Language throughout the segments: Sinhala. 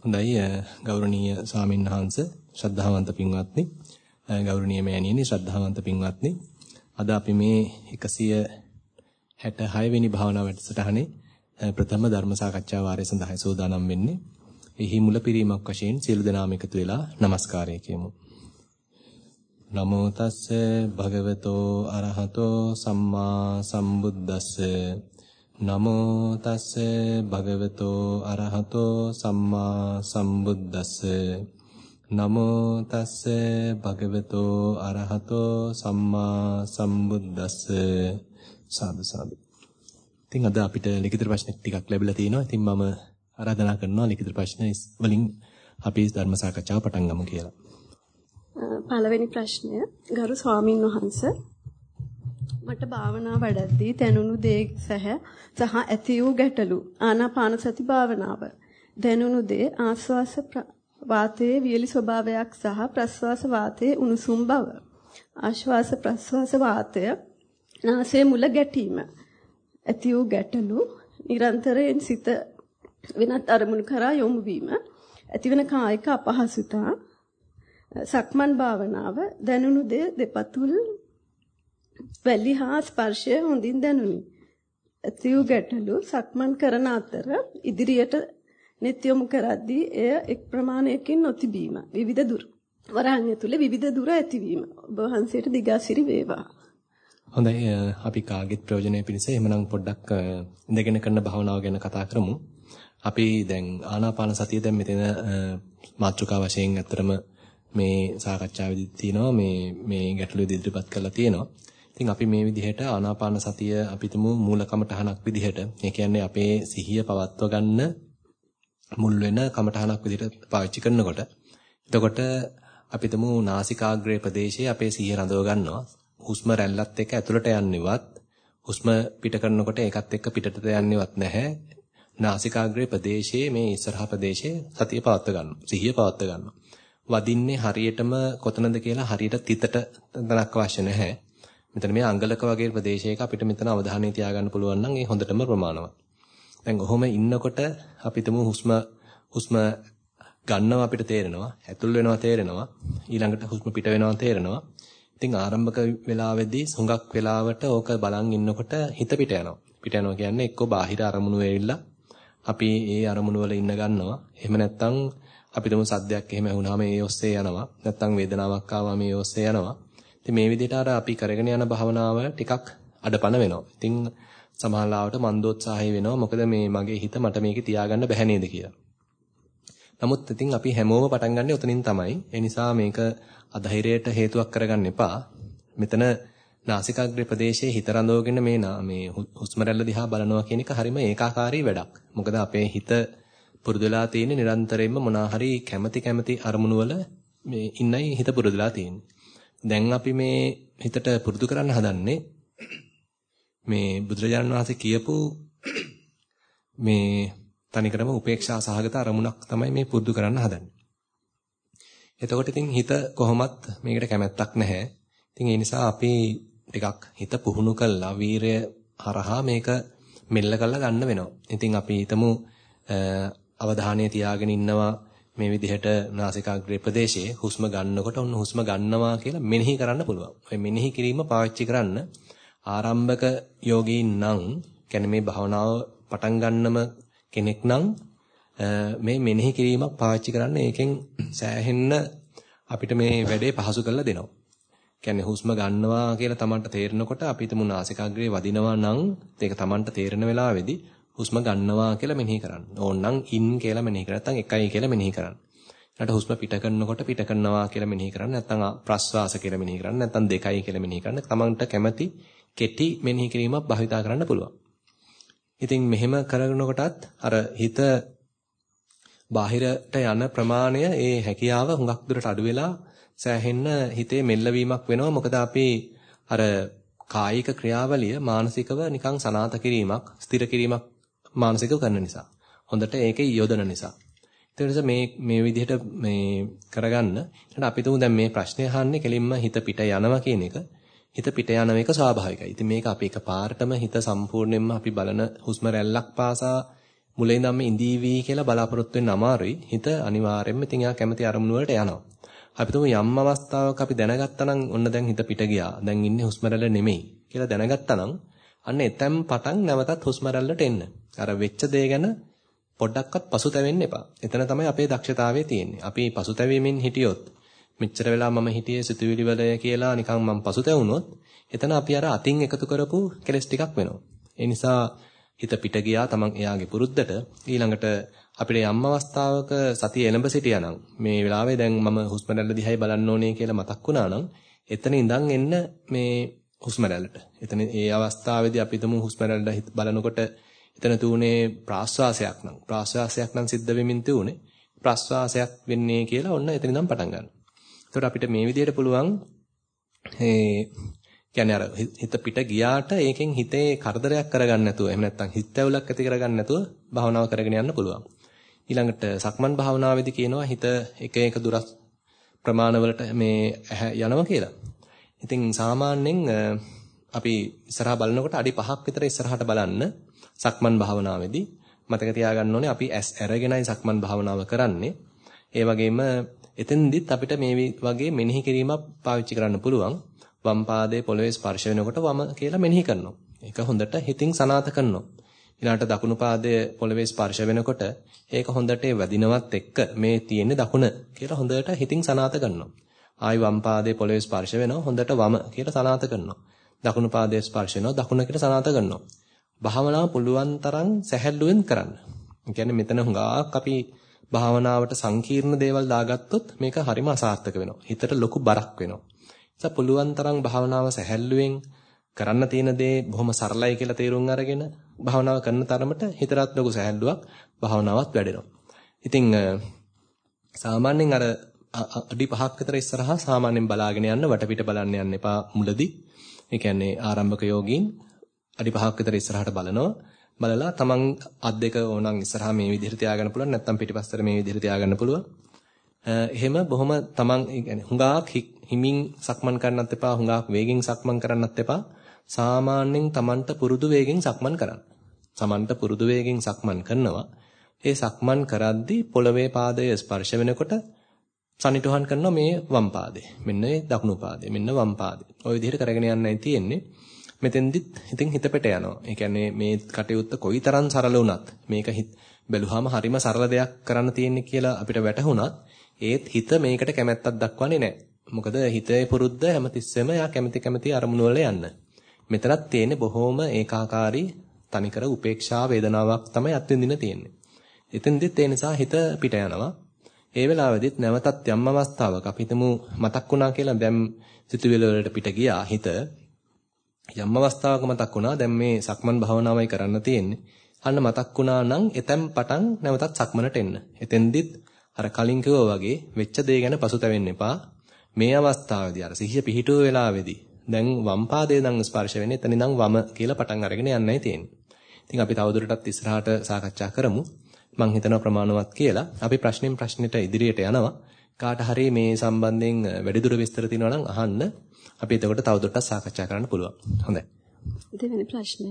හොඳයි ගෞරවනීය ස්වාමීන් වහන්ස ශ්‍රද්ධාවන්ත පින්වත්නි ගෞරවනීය මෑණියනි ශ්‍රද්ධාවන්ත පින්වත්නි අද අපි මේ 166 වෙනි භාවනා වැඩසටහනේ ප්‍රථම ධර්ම සාකච්ඡා වාරය සඳහා සූදානම් වෙන්නේ. එහි මුලපිරීමක් වශයෙන් සියලු දෙනාම එකතු වෙලා নমස්කාරය කියමු. නමෝ තස්ස භගවතෝ අරහතෝ සම්මා සම්බුද්දස්ස නමෝ තස්ස භගවතෝ අරහතෝ සම්මා සම්බුද්දස්ස නමෝ තස්ස භගවතෝ අරහතෝ සම්මා සම්බුද්දස්ස සාදු සාදු. ඉතින් අද අපිට ලිඛිත ප්‍රශ්න ටිකක් ලැබිලා තිනවා. ඉතින් මම ආරාධනා කරනවා ලිඛිත ප්‍රශ්න වලින් අපි ධර්ම සාකච්ඡාව පටන් ගමු කියලා. පළවෙනි ප්‍රශ්නය ගරු ස්වාමින් වහන්සේ මට භාවනා වඩද්දී දැනුණු දේ සහ සහ ඇති වූ ගැටලු ආනාපාන සති භාවනාව. දැනුණු දේ ආස්වාස වාතයේ වියලි ස්වභාවයක් සහ ප්‍රස්වාස වාතයේ උණුසුම් බව. ආශ්වාස ප්‍රස්වාස වාතය නාසයේ මුල ගැටීම. ඇති වූ ගැටලු නිරන්තරයෙන් සිත වෙනත් අරමුණු කරා යොමු වීම. ඇතිවන කායික අපහසුතා. සක්මන් භාවනාව. දැනුණු දේ දෙපතුල් වැලි හා ස්පර්ශය හොඳින් දැනුනි. ඇති වූ ගැටලු සක්මන් කරන අතර ඉදිරියට net යොමු කරද්දී එය එක් ප්‍රමාණයකින් නොතිබීම. විවිධ දුර වරහන් ඇතුලේ විවිධ දුර ඇතිවීම. ඔබ වහන්සේට දිගාසිරි වේවා. හොඳයි අපි කාගෙත් ප්‍රයෝජනය පිණිස එහෙමනම් පොඩ්ඩක් ඉඳගෙන කරන භාවනාව ගැන කතා කරමු. අපි දැන් ආනාපාන සතිය දැන් මෙතන මාතෘකා වශයෙන් ඇත්තරම මේ සාකච්ඡාවේදී තියෙනවා මේ මේ ගැටලු ඉදිරිපත් කරලා තියෙනවා. ඉතින් අපි මේ විදිහට ආනාපාන සතිය අපිටම මූල කමඨහනක් විදිහට. ඒ කියන්නේ අපේ සිහිය පවත්ව ගන්න මුල් වෙන කමඨහනක් විදිහට පාවිච්චි කරනකොට. එතකොට අපිටම නාසිකාග්‍රේ ප්‍රදේශයේ අපේ සිහිය රඳව ගන්නවා. හුස්ම රැල්ලත් එක්ක ඇතුළට යන්නේවත් හුස්ම පිට කරනකොට ඒකත් එක්ක පිටට යන්නේවත් නැහැ. නාසිකාග්‍රේ ප්‍රදේශයේ මේ ඉස්සරහා ප්‍රදේශයේ සතිය පවත්ව ගන්නවා. සිහිය පවත්ව ගන්නවා. වදින්නේ හරියටම කොතනද කියලා හරියට තිතට දනක් අවශ්‍ය නැහැ. මෙතන මේ අංගලක වගේ ප්‍රදේශයක අපිට මෙතන අවධානය තියාගන්න පුළුවන් නම් ඒ හොඳටම ප්‍රමාණවත්. දැන් ඔහොම ඉන්නකොට අපිටම හුස්ම හුස්ම ගන්නවා අපිට තේරෙනවා, ඇතුල් වෙනවා තේරෙනවා, ඊළඟට හුස්ම පිට වෙනවා තේරෙනවා. ඉතින් ආරම්භක වෙලාවේදී හුඟක් වෙලාවට ඕක බලන් ඉන්නකොට හිත පිට යනවා. පිට යනවා කියන්නේ එක්ක බාහිර අරමුණු වෙවිලා අපි ඒ අරමුණු වල ඉන්න ගන්නවා. එහෙම නැත්නම් අපිටම සද්දයක් එහෙම වුණාම ඒ ඔස්සේ යනවා. නැත්නම් වේදනාවක් ආවම ඒ ඔස්සේ යනවා. ඉතින් මේ විදිහට අර අපි කරගෙන යන භාවනාව ටිකක් අඩපණ වෙනවා. ඉතින් සමහරවිට මන්දෝත්සාහය වෙනවා. මොකද මේ මගේ හිත මට මේක තියාගන්න බැහැ නේද කියලා. නමුත් ඉතින් අපි හැමෝම පටන් ගන්නෙ උතනින් තමයි. ඒ නිසා මේක අධෛර්යයට හේතුවක් කරගන්න එපා. මෙතන නාසිකාග්‍රේ ප්‍රදේශයේ හිත රඳවගෙන මේ මේ හුස්ම රැල්ල දිහා බලනවා කියන එක හරිම ඒකාකාරී වැඩක්. මොකද අපේ හිත පුරුදුලා තියෙන්නේ නිරන්තරයෙන්ම මොනාහරි කැමැති කැමැති අරමුණු වල මේ ඉන්නයි හිත පුරුදුලා තියෙන්නේ. දැන් අපි මේ හිතට පුරුදු කරන්න හදන්නේ මේ බුදුරජාණන් වහන්සේ කියපු මේ තනිකරම උපේක්ෂා සහගත අරමුණක් තමයි මේ පුරුදු කරන්න හදන්නේ. එතකොට ඉතින් හිත කොහොමත් මේකට කැමැත්තක් නැහැ. ඉතින් ඒ නිසා අපි ටිකක් හිත පුහුණු කළා වීරය හරහා මේක මෙල්ල කරලා ගන්න වෙනවා. ඉතින් අපි හිතමු අවධානය තියාගෙන ඉන්නවා මේ විදිහට නාසිකාග්‍රේ ප්‍රදේශයේ හුස්ම ගන්නකොට ඔන්න හුස්ම ගන්නවා කියලා මෙනෙහි කරන්න පුළුවන්. ඔය මෙනෙහි කිරීම පාවිච්චි කරන්න ආරම්භක යෝගීන් නම් කියන්නේ මේ භාවනාව පටන් ගන්නම කෙනෙක් නම් මේ මෙනෙහි කිරීමක් පාවිච්චි කරන්න ඒකෙන් සෑහෙන්න අපිට මේ වැඩේ පහසු කරලා දෙනවා. කියන්නේ හුස්ම ගන්නවා කියලා Tamanට තේරෙනකොට අපි හිතමු නාසිකාග්‍රේ වදිනවා නම් ඒක Tamanට තේරෙන වෙලාවේදී හුස්ම ගන්නවා කියලා මෙනෙහි කරන්න. ඕනනම් ඉන් කියලා මෙනෙහි කරන්න. නැත්නම් එකයි කියලා මෙනෙහි කරන්න. ඊට හුස්ම පිට කරනකොට පිට කරනවා කියලා මෙනෙහි කරන්න. නැත්නම් ප්‍රස්වාස කියලා මෙනෙහි කරන්න. නැත්නම් දෙකයි කියලා මෙනෙහි කරන්න. තමන්ට කැමති කෙටි මෙනෙහි කිරීමක් භාවිතා කරන්න පුළුවන්. ඉතින් මෙහෙම කරනකොටත් අර හිත බාහිරට යන ප්‍රමාණය ඒ හැකියාව හුඟක් දුරට අඩු වෙලා සෑහෙන්න හිතේ මෙල්ලවීමක් වෙනවා. මොකද අපි අර කායික ක්‍රියාවලිය මානසිකව නිකන් සනාත කිරීමක්, ස්ථිර කිරීමක් මානසිකව කරන නිසා. හොඳට ඒකේ යොදන නිසා. ඒ නිසා මේ මේ විදිහට මේ කරගන්න. ඊට අපි තුමු දැන් මේ ප්‍රශ්නේ අහන්නේ කෙලින්ම හිත පිට යනවා කියන එක. හිත පිට යන එක ස්වාභාවිකයි. ඉතින් මේක අපි එකපාරටම හිත සම්පූර්ණයෙන්ම අපි බලන හුස්ම රැල්ලක් පාසා මුලින් ඉඳන්ම ඉඳීවි කියලා බලාපොරොත්තු වෙන්න අමාරුයි. හිත අනිවාර්යයෙන්ම ඉතින් එයා කැමති අරමුණු වලට යනවා. අපි තුමු යම් අවස්ථාවක අපි දැනගත්තා නම් ඔන්න දැන් හිත පිට ගියා. දැන් ඉන්නේ හුස්ම නෙමෙයි කියලා දැනගත්තා නම් අන්න එතෙන් පටන් නැවතත් හුස්ම එන්න. අර වෙච්ච දේ ගැන පොඩ්ඩක්වත් පසුතැවෙන්න එපා. එතන තමයි අපේ දක්ෂතාවය තියෙන්නේ. අපි පසුතැවීමෙන් හිටියොත් මෙච්චර වෙලා මම හිටියේ සිතුවිලි වල කියලා නිකන් මම පසුතැවුනොත් එතන අපි අර අතින් එකතු කරපු කෙලස් ටිකක් වෙනවා. ඒ නිසා හිත පිට ගියා තමන් එයාගේ පුරුද්දට ඊළඟට අපිට යම් අවස්ථාවක සතිය එළඹ සිටියා නම් මේ වෙලාවේ දැන් මම හුස්ම රැල්ල දිහායි බලන්න ඕනේ කියලා මතක් වුණා නම් එතන ඉඳන් එන්න මේ හුස්ම රැල්ලට. එතන ඒ අවස්ථාවේදී අපි තුමු හුස්ම රැල්ල බලනකොට එතන තුනේ ප්‍රාශ්වාසයක් නම් ප්‍රාශ්වාසයක් නම් සිද්ධ වෙමින් තුනේ ප්‍රාශ්වාසයක් වෙන්නේ කියලා ඔන්න එතන ඉඳන් පටන් ගන්නවා. එතකොට අපිට මේ විදිහට පුළුවන් ඒ කියන්නේ අර හිත පිට ගියාට ඒකෙන් හිතේ කරදරයක් කරගන්න නැතුව එහෙම නැත්නම් හිත ඇවුලක් ඇති කරගන්න නැතුව භාවනාව කරගෙන යන්න පුළුවන්. ඊළඟට සක්මන් භාවනාවේදී කියනවා හිත එක එක දුරස් ප්‍රමාණවලට මේ යනවා කියලා. ඉතින් සාමාන්‍යයෙන් අපි ඉස්සරහා බලනකොට අඩි 5ක් විතර ඉස්සරහට බලන්න සක්මන් භාවනාවේදී මතක තියාගන්න ඕනේ අපි ඇස් අරගෙනයි සක්මන් භාවනාව කරන්නේ. ඒ වගේම එතෙන්දිත් අපිට මේ වගේ මෙනෙහි කිරීමක් පාවිච්චි කරන්න පුළුවන්. වම් පාදයේ පොළවේ ස්පර්ශ වෙනකොට වම කියලා මෙනෙහි කරනවා. ඒක හොඳට හිතින් සනාත කරනවා. ඊළඟට දකුණු පාදයේ පොළවේ ස්පර්ශ වෙනකොට ඒක හොඳට වැදිනවත් එක්ක මේ තියෙන්නේ දකුණ කියලා හොඳට හිතින් සනාත කරනවා. ආයි වම් පාදයේ පොළවේ ස්පර්ශ වෙනවා හොඳට වම කියලා සනාත කරනවා. දකුණු පාදයේ ස්පර්ශ වෙනවා දකුණ කියලා සනාත කරනවා. භාවනාව පුළුවන් තරම් සැහැල්ලුවෙන් කරන්න. ඒ කියන්නේ මෙතන හුඟක් අපි භාවනාවට සංකීර්ණ දේවල් දාගත්තොත් මේක හරිම අසාර්ථක වෙනවා. හිතට ලොකු බරක් වෙනවා. නිසා පුළුවන් තරම් භාවනාව සැහැල්ලුවෙන් කරන්න තියෙන දේ බොහොම සරලයි කියලා තේරුම් අරගෙන භාවනාව කරන තරමට හිතරත් ලොකු සැහැල්ලුවක් භාවනාවත් වැඩෙනවා. ඉතින් සාමාන්‍යයෙන් අර අඩි 5ක් විතර ඉස්සරහා සාමාන්‍යයෙන් බලාගෙන යන්න වටපිට බලන්න යන්න එපා මුලදී. ඒ කියන්නේ ආරම්භක යෝගීන් අඩි 5ක් විතර ඉස්සරහට බලනවා. බලලා තමන් අත් දෙක ඕනනම් ඉස්සරහා මේ විදිහට තියාගන්න පුළුවන් නැත්නම් පිටිපස්සට මේ විදිහට තියාගන්න පුළුවන්. එහෙම බොහොම තමන් يعني හුඟක් හිමින් සක්මන් කරන්නත් එපා හුඟක් වේගෙන් සක්මන් කරන්නත් එපා. සාමාන්‍යයෙන් තමන්ට පුරුදු වේගෙන් සක්මන් කරන්න. තමන්ට පුරුදු වේගෙන් සක්මන් කරනවා. ඒ සක්මන් කරද්දී පොළවේ පාදය ස්පර්ශ වෙනකොට සනිටුහන් කරනවා මේ වම් පාදේ. මෙන්න මේ දකුණු පාදේ. මෙන්න වම් පාදේ. ওই විදිහට කරගෙන යන්නයි තියෙන්නේ. මෙතෙන්දිත් ඉතින් හිත පිට යනවා. ඒ කියන්නේ මේ කටයුත්ත කොයිතරම් සරල වුණත් මේක බැලුවාම හරිම සරල දෙයක් කරන්න තියෙන්නේ කියලා අපිට වැටහුණත් ඒත් හිත මේකට කැමැත්තක් දක්වන්නේ නැහැ. මොකද හිතේ පුරුද්ද හැමතිස්සෙම යා කැමති කැමති අරමුණු වල යන්න. මෙතනත් තියෙන්නේ බොහොම ඒකාකාරී තනිකර උපේක්ෂා වේදනාවක් තමයි අත්විඳින්න තියෙන්නේ. එතෙන්දිත් ඒ නිසා හිත පිට යනවා. ඒ වෙලාවෙදිත් නැවතත් යම් අවස්ථාවක අපි හිතමු මතක් වුණා කියලා දැන් සිතුවිලි වලට පිට ගියා හිත. යම් අවස්ථාවක මතක් වුණා දැන් මේ සක්මන් භාවනාවයි කරන්න තියෙන්නේ. අන්න මතක් වුණා නම් එතෙන් පටන් නැවතත් සක්මනට එන්න. එතෙන්දිත් අර කලින් කිව්වා වගේ වෙච්ච දේ ගැන පසුතැවෙන්න එපා. මේ අවස්ථාවේදී අර සිහිය පිහිටුව වෙලාවේදී දැන් වම් පාදයේ නම් ස්පර්ශ වෙන්නේ එතන ඉඳන් වම කියලා පටන් අරගෙන යන්නයි තියෙන්නේ. ඉතින් අපි තවදුරටත් ඉස්සරහට සාකච්ඡා කරමු. මම හිතනවා ප්‍රමාණවත් කියලා. අපි ප්‍රශ්නෙන් ප්‍රශ්නෙට ඉදිරියට යනවා. කාට හරි මේ සම්බන්ධයෙන් වැඩිදුර විස්තර තියෙනවා නම් අහන්න. අපි එතකොට තවදුරටත් සාකච්ඡා කරන්න පුළුවන්. හොඳයි. දෙවෙනි ප්‍රශ්නය.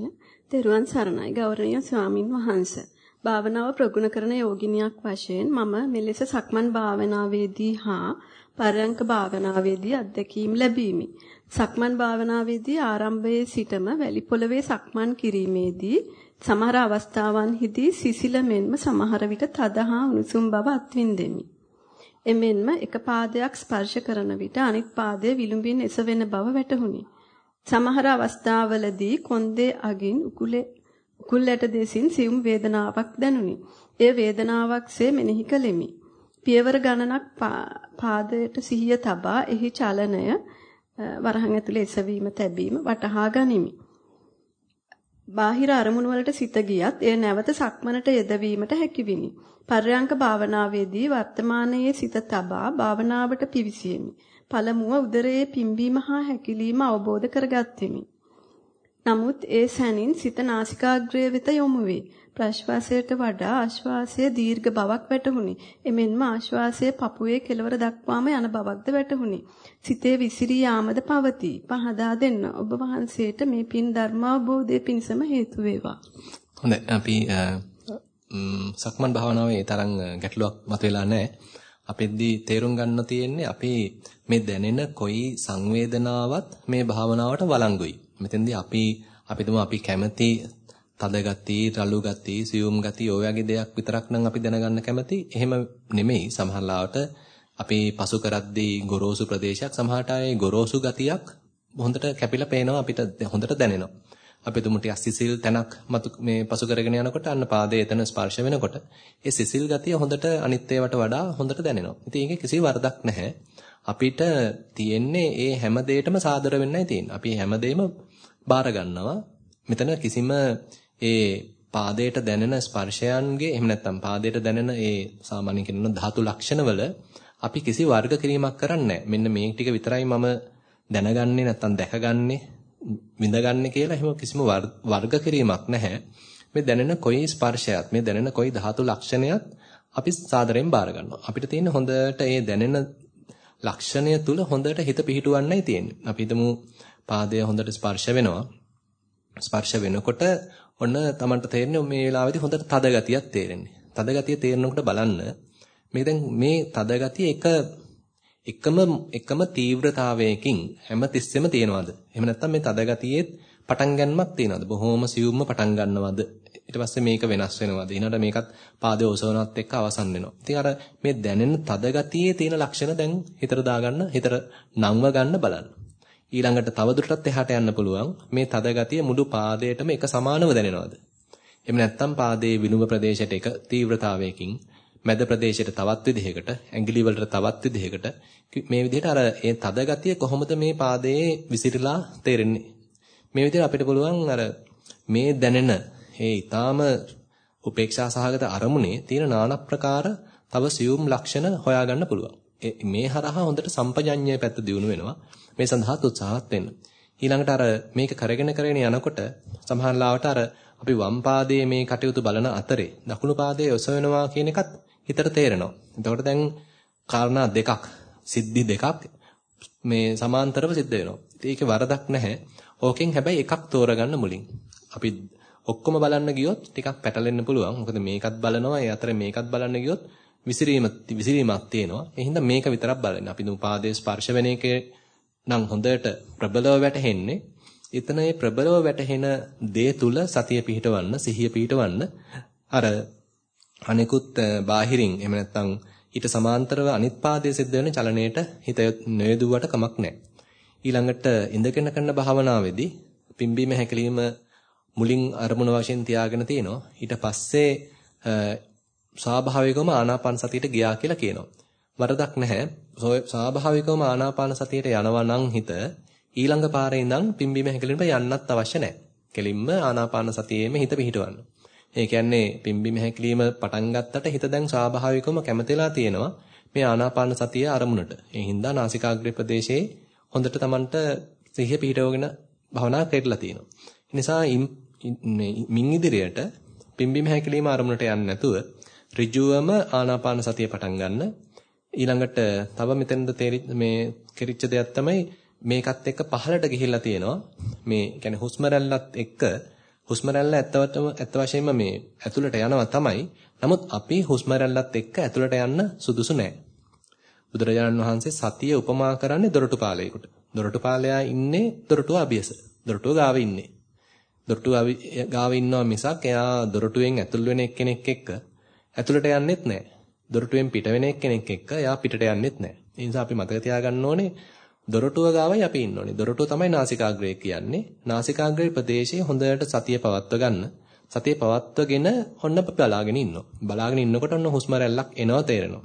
තෙරුවන් සරණයි ගෞරවනීය ස්වාමින් වහන්සේ. භාවනාව ප්‍රගුණ කරන යෝගිනියක් වශයෙන් මම මෙලෙස සක්මන් භාවනාවේදී හා පරයන්ක භාවනාවේදී අත්දැකීම් ලැබීමි. සක්මන් භාවනාවේදී ආරම්භයේ සිටම වැලි පොළවේ සක්මන් කිරීමේදී සමහර අවස්ථාවන්හිදී සිසිල මෙන්ම සමහර විට තද හා උණුසුම් බව අත්විඳෙමි. එමෙන්ම එක පාදයක් ස්පර්ශ කරන විට අනිත් පාදය විලුඹින් එසවෙන බව වැටහුණි. සමහර අවස්ථාවලදී කොන්දේ අගින් උකුලේ උකුල්ලට දෙසින් සියුම් වේදනාවක් දැනුනි. එය වේදනාවක්සේ මෙනෙහි කළෙමි. පියවර ගණනක් පාදයට සිහිය තබා එහි චලනය වරහන් ඇතුලේ එසවීම තැබීම වටහා ගනිමි. බාහිර අරමුණු වලට සිත ගියත් එය නැවත සක්මනට යෙදවීමට හැකිවිනි. පර්යංක භාවනාවේදී වර්තමානයේ සිත තබා භාවනාවට පිවිසියෙමි. පළමුව උදරයේ පිම්බීම හා හැකිලිම අවබෝධ කරගත්ෙමි. නමුත් ඒ සැනින් සිත නාසිකාග්‍රය වෙත යොමු වේ. ප්‍රශ්වාසයට වඩා ආශ්වාසය දීර්ඝ බවක් වැටහුණි. එමෙන්ම ආශ්වාසය පපුවේ කෙළවර දක්වාම යන බවක්ද වැටහුණි. සිතේ විසිරී යාමද පවතී. පහදා දෙන්න. ඔබ වහන්සේට මේ පින් ධර්මාවබෝධයේ පිණසම හේතු වේවා. හොඳයි. අපි සක්මන් භාවනාවේ තරම් ගැටලුවක් මතුවලා නැහැ. අපෙද්දී තේරුම් ගන්න තියෙන්නේ අපි මේ දැනෙන කොයි සංවේදනාවක් මේ භාවනාවට වළංගුයි. මෙතෙන්දී අපි අපිටම අපි කැමති තද ගති, රළු ගති, සියුම් ගති ඔය වගේ දෙයක් විතරක් නම් අපි දැනගන්න කැමති. එහෙම නෙමෙයි සමහරලාවට අපි පසු කරද්දී ගොරෝසු ප්‍රදේශයක් සමහරට ආයේ ගොරෝසු ගතියක් හොඳට කැපිලා පේනවා අපිට හොඳට දැනෙනවා. අපි තුමු ටිකක් සිසිල් තැනක් මතු මේ පසු කරගෙන යනකොට අන්න පාදයේ එතන ස්පර්ශ වෙනකොට ඒ සිසිල් ගතිය හොඳට අනිත් ඒවාට වඩා හොඳට දැනෙනවා. ඉතින් ඒකේ කිසි වරදක් නැහැ. අපිට තියෙන්නේ ඒ හැම දෙයකටම සාදර වෙන්නයි තියෙන්නේ. අපි හැම දෙයක්ම බාර ගන්නවා. මෙතන කිසිම ඒ පාදයට දැනෙන ස්පර්ශයන්ගේ එහෙම නැත්නම් පාදයට දැනෙන ඒ සාමාන්‍ය කියන ධාතු ලක්ෂණවල අපි කිසි වර්ග කිරීමක් කරන්නේ මෙන්න මේ ටික විතරයි මම දැනගන්නේ නැත්නම් දැකගන්නේ විඳගන්නේ කියලා එහෙම කිසිම වර්ග කිරීමක් නැහැ. මේ දැනෙන කොයි ස්පර්ශයත් මේ දැනෙන කොයි ධාතු ලක්ෂණයත් අපි සාදරයෙන් බාර ගන්නවා. අපිට තියෙන හොඳට ඒ දැනෙන ලක්ෂණය තුල හොඳට හිත පිහිටුවන්නයි තියෙන්නේ. අපි හිතමු පාදය හොඳට ස්පර්ශ වෙනවා. ස්පර්ශ වෙනකොට ඔන්න Tamanට තේරෙන්නේ මේ වෙලාවේදී හොඳට තද ගතියක් තේරෙන්නේ. තද ගතිය තේරෙනකොට බලන්න මේ දැන් මේ තද ගතිය එක එකම එකම තීව්‍රතාවයකින් හැම තිස්සෙම තියෙනවද? එහෙම නැත්නම් මේ තද ගතියේ පටන් ගන්නමක් තියෙනවද? බොහොම සියුම්ම පටන් ගන්නවද? ඊට පස්සේ මේක වෙනස් වෙනවද? ඊනට මේකත් පාදයේ ඔසවනවත් එක්ක අවසන් වෙනවා. ඉතින් අර මේ දැනෙන තද ගතියේ තියෙන ලක්ෂණ දැන් හිතට දාගන්න, හිතට නම්ව ගන්න බලන්න. ඊළඟට තවදුරටත් එහාට යන්න පුළුවන්. මේ තද ගතිය මුළු පාදයටම එක සමානව දැනෙනවද? එහෙම නැත්නම් පාදයේ විනුම ප්‍රදේශයට එක තීව්‍රතාවයකින් මැද ප්‍රදේශයට තවත් විදිහකට ඇඟිලි වලට තවත් විදිහකට මේ විදිහට අර ඒ තද ගතිය කොහොමද මේ පාදයේ විසිරලා තේරෙන්නේ මේ විදිහට අපිට පුළුවන් අර මේ දැනෙන ඒ ඊටාම උපේක්ෂා සහගත අරමුණේ තියෙන নানা ප්‍රකාර තව සියුම් ලක්ෂණ හොයාගන්න පුළුවන් මේ හරහා හොඳට සම්පජඤ්ඤය පැත්ත දියුණු වෙනවා මේ සඳහා උත්සාහත් වෙන්න ඊළඟට අර මේක කරගෙන කරගෙන යනකොට සමහරවිට අර අපි වම් පාදයේ මේ කටයුතු බලන අතරේ දකුණු පාදයේ ඔසවනවා කියන එකත් හිතට තේරෙනවා. එතකොට දැන් කාරණා දෙකක්, සිද්ධි දෙකක් මේ සමාන්තරව සිද්ධ වෙනවා. ඉතින් ඒකේ වරදක් නැහැ. ඕකෙන් හැබැයි එකක් තෝරගන්න මුලින්. අපි ඔක්කොම බලන්න ගියොත් ටිකක් පැටලෙන්න පුළුවන්. මොකද මේකත් බලනවා, ඒ අතර මේකත් බලන්න ගියොත් විසිරීම විසිරීමක් තියෙනවා. ඒ හින්දා මේක විතරක් බලන්න. අපි දුම් පාදයේ ස්පර්ශ වෙන එකේ නම් හොඳට ප්‍රබලව වැටහෙන්නේ. එතන ඒ ප්‍රබලව වැටහෙන දේ තුල සතිය පිහිටවන්න, සිහිය පිහිටවන්න අර අනිකුත් බාහිරින් එහෙම නැත්නම් ඊට සමාන්තරව අනිත් පාදයේ සිද්ධ වෙන චලනයේට හිත නොයදුවට කමක් නැහැ. ඊළඟට ඉඳගෙන කරන භාවනාවේදී පිම්බීම හැකලීම මුලින් අරමුණ වශයෙන් තියාගෙන තිනවා. ඊට පස්සේ ස්වාභාවිකවම ආනාපාන සතියට ගියා කියලා කියනවා. වරදක් නැහැ. ස්වාභාවිකවම ආනාපාන සතියට යනවා නම් හිත ඊළඟ පාරේ ඉඳන් පිම්බීම හැකලීමට යන්නත් අවශ්‍ය නැහැ. කෙලින්ම ආනාපාන සතියේම හිත පිහිටවන්න. ඒ කියන්නේ පිම්බිම හැකිලිම පටන් ගත්තට හිත දැන් ස්වාභාවිකවම කැමතිලා තියෙනවා මේ ආනාපාන සතිය අරමුණට. ඒ හින්දා නාසිකාග්‍රේ ප්‍රදේශයේ හොඳට Tamanට සිහිය පිහිටවගෙන භවනා කරලා තියෙනවා. ඒ නිසා මින් ඉදිරියට පිම්බිම හැකිලිම අරමුණට යන්නේ නැතුව ඍජුවම ආනාපාන සතිය පටන් ගන්න. ඊළඟට තව මෙතනද මේ කෙරිච්ච දෙයක් තමයි මේකත් එක්ක පහළට ගිහිල්ලා තියෙනවා. මේ කියන්නේ හුස්ම එක්ක හුස්ම රැල්ල ඇත්තටම ඇත්ත වශයෙන්ම මේ ඇතුළට යනවා තමයි. නමුත් අපි හුස්ම රැල්ලත් එක්ක ඇතුළට යන්න සුදුසු නෑ. බුදුරජාණන් වහන්සේ සතිය උපමා කරන්නේ දොරටුපාලයකට. දොරටුපාලයා ඉන්නේ දොරටුව අභියස. දොරටුව ගාව ඉන්නේ. දොරටුව ගාව ඉන්නවා මිසක් එයා දොරටුවෙන් ඇතුල් වෙන එක්කෙනෙක් එක්ක ඇතුළට යන්නෙත් නෑ. දොරටුවෙන් පිට වෙන එක්කෙනෙක් එක්ක එයා පිටට යන්නෙත් නෑ. ඒ නිසා අපි මතක තියාගන්න ඕනේ දොරටුව ගාවයි අපි ඉන්න ඕනේ. දොරටුව තමයි නාසිකාග්‍රය කියන්නේ. නාසිකාග්‍රේ ප්‍රදේශයේ හොඳට සතිය පවත්ව ගන්න. සතිය පවත්වගෙන ඔන්න බලාගෙන ඉන්නවා. බලාගෙන ඉන්නකොට ඔන්න හුස්ම රැල්ලක් එනවා තේරෙනවා.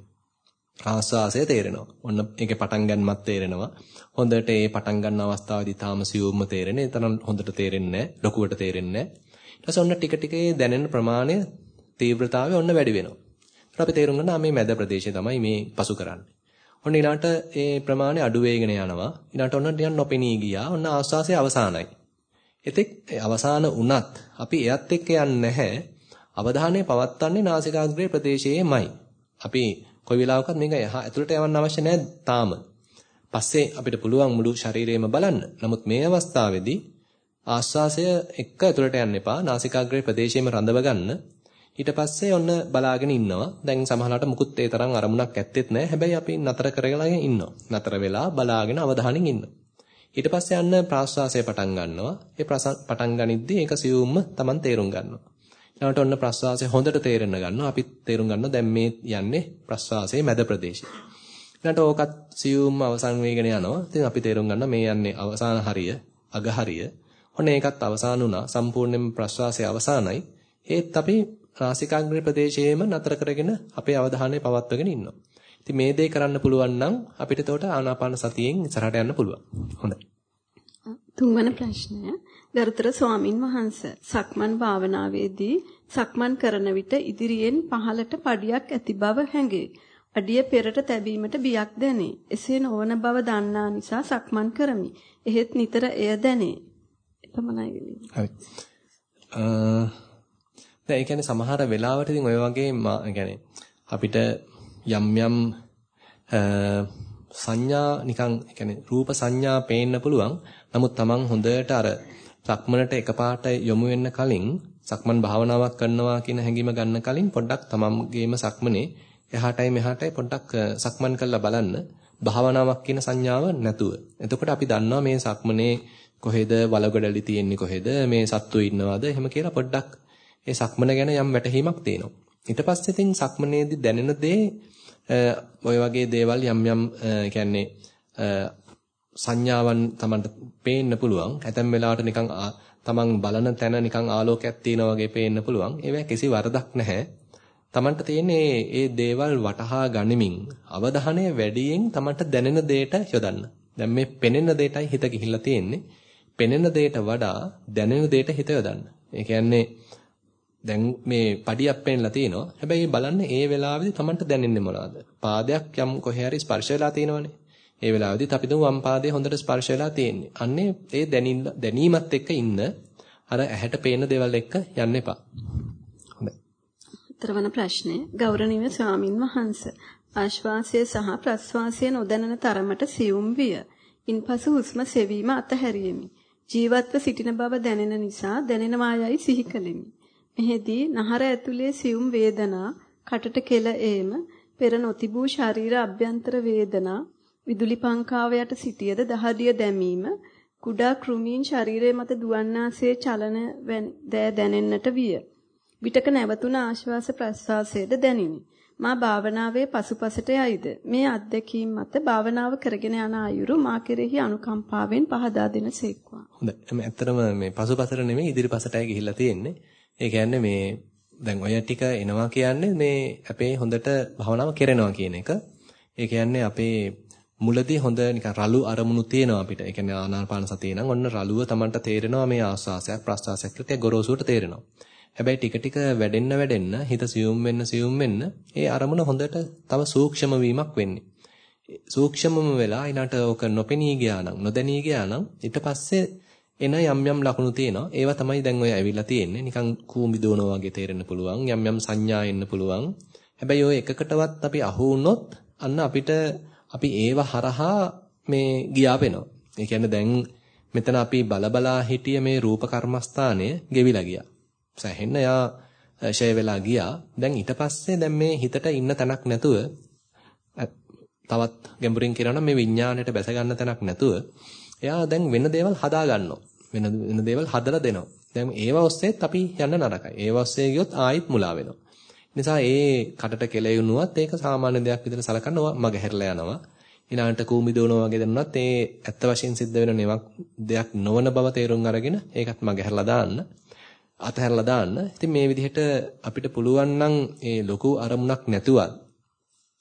ආස්වාසය තේරෙනවා. ඔන්න ඒකේ පටන් ගන්නමත් තේරෙනවා. හොඳට ඒ පටන් ගන්න අවස්ථාවේදී තාම සියුම්ම තේරෙන්නේ. එතන හොඳට තේරෙන්නේ නැහැ. ලොකුවට තේරෙන්නේ නැහැ. ඊට පස්සේ ඔන්න ටික ටික දැනෙන ප්‍රමාණය තීව්‍රතාවය ඔන්න වැඩි වෙනවා. අපි තේරුම් ගන්නවා මේ මැද ප්‍රදේශය තමයි මේ පසු කරන්නේ. ඔන්න ඊළාට ඒ ප්‍රමාණය අඩු වෙගෙන යනවා. ඊළාට ඔන්න ටිකක් නොපෙනී ගියා. ඔන්න ආස්වාසය අවසానයි. එතෙක් අවසාන වුණත් අපි එයත් එක්ක යන්නේ නැහැ. අවධානය පවත්වන්නේ නාසිකාග්‍රේ ප්‍රදේශයේමයි. අපි කොයි වෙලාවකත් මේක ඇතුළට යවන්න අවශ්‍ය නැහැ තාම. පස්සේ අපිට පුළුවන් මුළු ශරීරයම බලන්න. නමුත් මේ අවස්ථාවේදී ආස්වාසය එක්ක ඇතුළට යන්න එපා. නාසිකාග්‍රේ ප්‍රදේශයේම රඳව ගන්න. ඊට පස්සේ ඔන්න බලාගෙන ඉන්නවා. දැන් සමහරවිට මුකුත් ඒ තරම් අරමුණක් ඇත්තෙත් නැහැ. හැබැයි අපි නතර කරගෙන ඉන්නවා. නතර වෙලා බලාගෙන අවධානයෙන් ඉන්නවා. ඊට පස්සේ අන්න ප්‍රාශ්වාසය පටන් ගන්නවා. ඒ පටන් ගනිද්දී ඒක සියුම්ම Taman තේරුම් ගන්නවා. ඊළඟට ඔන්න ප්‍රාශ්වාසය හොඳට තේරෙන්න ගන්නවා. අපි තේරුම් ගන්නවා දැන් මේ යන්නේ ප්‍රාශ්වාසයේ මැද ප්‍රදේශය. ඊළඟට ඕකත් සියුම්ම අවසන් වේගෙන යනවා. ඉතින් අපි තේරුම් ගන්නවා මේ යන්නේ අවසාන හරිය, අග හරිය. ඔන්න ඒකත් අවසන් වුණා. සම්පූර්ණයෙන්ම ප්‍රාශ්වාසය අවසానයි. ඒත් අපි නාසිකාග්‍රේ ප්‍රදේශයේම නතර කරගෙන අපේ අවධානය පවත්වාගෙන ඉන්නවා. ඉතින් මේ දේ කරන්න පුළුවන් නම් අපිට එතකොට ආනාපාන සතියෙන් ඉස්සරහට යන්න පුළුවන්. හොඳයි. තුන්වන ප්‍රශ්නය ගරුතර ස්වාමින් වහන්සේ සක්මන් භාවනාවේදී සක්මන් කරන විට ඉදිරියෙන් පහළට පඩියක් ඇති බව හැඟේ. අඩිය පෙරට තැබීමට බියක් දැනේ. එසේ නොවන බව දන්නා නිසා සක්මන් කරමි. එහෙත් නිතර එය දැනේ. එපමණයි. හරි. දැන් ඒ කියන්නේ සමහර වෙලාවට ඉතින් ඔය වගේ يعني අපිට යම් යම් සංඥා නිකන් يعني රූප සංඥා පේන්න පුළුවන්. නමුත් Taman හොඳට අර සක්මනට එකපාරට යොමු වෙන්න කලින් සක්මන් භාවනාවක් කරනවා කියන හැඟීම ගන්න කලින් පොඩ්ඩක් Tamanගේම සක්මනේ එහාටයි මෙහාටයි පොඩ්ඩක් සක්මන් කරලා බලන්න. භාවනාවක් කියන සංඥාව නැතුව. එතකොට අපි දන්නවා මේ සක්මනේ කොහෙද වලගඩලි තියෙන්නේ කොහෙද මේ සත්තු ඉන්නවද එහෙම කියලා පොඩ්ඩක් ඒ සක්මන ගැන යම් වැටහීමක් තියෙනවා. ඊට පස්සේ තින් සක්මනේදී දැනෙන දේ ඔය වගේ දේවල් යම් යම් කියන්නේ සංඥාවන් Tamanට පේන්න පුළුවන්. ඇතැම් වෙලාවට නිකන් Taman බලන තැන නිකන් ආලෝකයක් තියෙනවා වගේ පේන්න පුළුවන්. ඒවැ කිසි වරදක් නැහැ. Tamanට තියෙන්නේ මේ දේවල් වටහා ගනිමින් අවධානය වැඩියෙන් Tamanට දැනෙන දෙයට යොදන්න. දැන් මේ පෙනෙන දෙයටයි හිත ගිහිල්ලා තියෙන්නේ. පෙනෙන දෙයට වඩා දැනෙන දෙයට හිත යොදන්න. ඒ කියන්නේ දැන් මේ පඩියක් පෙන්නලා තිනවා. හැබැයි බලන්න ඒ වෙලාවේදී Tamanට දැනෙන්නේ මොනවද? පාදයක් යම් කොහේ හරි ස්පර්ශ වෙලා තිනවනේ. ඒ වෙලාවේදීත් අපි දුම් වම් පාදයේ හොඳට ස්පර්ශ වෙලා තියෙන්නේ. අන්නේ ඒ දැනීමත් එක්ක ඉන්න අර ඇහැට පේන දේවල් එක්ක යන්න එපා. හොඳයි. උත්තරවන ප්‍රශ්නේ ගෞරවනීය ස්වාමින් වහන්සේ ආශ්වාසය සහ ප්‍රශ්වාසය නොදැනෙන තරමට සියුම් විය. ඉන්පසු හුස්ම සෙවීම අතහැරියෙමි. ජීවත්ව සිටින බව දැනෙන නිසා දැනෙනවා යයි සිහි කළෙමි. මෙහිදී නහර ඇතුලේ සියුම් වේදනා, කටට කෙල ඒම, පෙර නොතිබූ ශරීර අභ්‍යන්තර වේදනා, විදුලි පංකාව යට සිටියද දහදිය දැමීම, කුඩා කෘමීන් ශරීරයේ මත දුවන්නාසේ චලන දෑ දැනෙන්නට විය. විටක නැවතුන ආශ්වාස ප්‍රශ්වාසයේද දැනිනි. මා භාවනාවේ පසුපසට යයිද මේ අත්දැකීම් මත භාවනාව කරගෙන යන අයුරු මා කෙරෙහි අනුකම්පාවෙන් පහදා දෙන සේක්වා. හොඳයි. ඇත්තටම මේ පසුපසට නෙමෙයි ඉදිරිපසටයි ගිහිල්ලා තියෙන්නේ. ඒ කියන්නේ මේ දැන් ඔය ටික එනවා කියන්නේ මේ අපේ හොඳට භවනාව කෙරෙනවා කියන එක. ඒ කියන්නේ අපේ මුලදී හොඳ නිකන් රළු අරමුණු තියෙනවා අපිට. ඒ කියන්නේ ආනාපාන සතිය නම් ඔන්න රළුව Tamanට තේරෙනවා මේ ආස්වාසයක් ප්‍රස්වාසයක් කියලා ගොරෝසුවට තේරෙනවා. හැබැයි ටික ටික වැඩෙන්න වැඩෙන්න හිත සියුම් වෙන්න සියුම් වෙන්න ඒ අරමුණ හොඳට තව සූක්ෂම වීමක් වෙන්නේ. සූක්ෂමම වෙලා ඊනට ඕක නොපෙනී ගියා නම් නොදැනී ගියා නම් ඊට පස්සේ එන යම් යම් ලකුණු තියෙනවා. ඒවා තමයි දැන් ඔය ඇවිල්ලා තියෙන්නේ. නිකන් කූඹි දෝනවා වගේ තේරෙන්න පුළුවන්. යම් යම් සංඥා එන්න පුළුවන්. හැබැයි ඔය එකකටවත් අපි අහු වුණොත් අන්න අපිට අපි ඒව හරහා මේ ගියා වෙනවා. ඒ කියන්නේ දැන් මෙතන අපි බලබලා හිටිය මේ රූප කර්මස්ථානය ගෙවිලා ගියා. සැහෙන්න යා ෂය වෙලා ගියා. දැන් ඊට පස්සේ දැන් මේ හිතට ඉන්න තැනක් නැතුව තවත් ගැඹුරින් කියනවා මේ විඥාණයට බැස ගන්න තැනක් නැතුව එයා දැන් වෙන දේවල් හදා ගන්නවා. වෙන වෙන දේවල් හදලා දෙනවා. දැන් ඒව ඔස්සේත් අපි යන්න නරකයි. ඒව ඔස්සේ ගියොත් ආයිත් මුලා වෙනවා. නිසා ඒ කටට කෙලෙයුණුවත් ඒක සාමාන්‍ය දෙයක් විදිහට සලකන්න මග හැරලා යනවා. ඊළඟට කූඹි දෝනවා වගේ දැනුණත් ඒ ඇත්ත වශයෙන් සිද්ධ වෙන නෙවක් දෙයක් නොවන බව තේරුම් අරගෙන ඒකත් මග හැරලා දාන්න. අතහැරලා දාන්න. ඉතින් මේ විදිහට අපිට පුළුවන් නම් ඒ ලොකු අරමුණක් නැතුවත්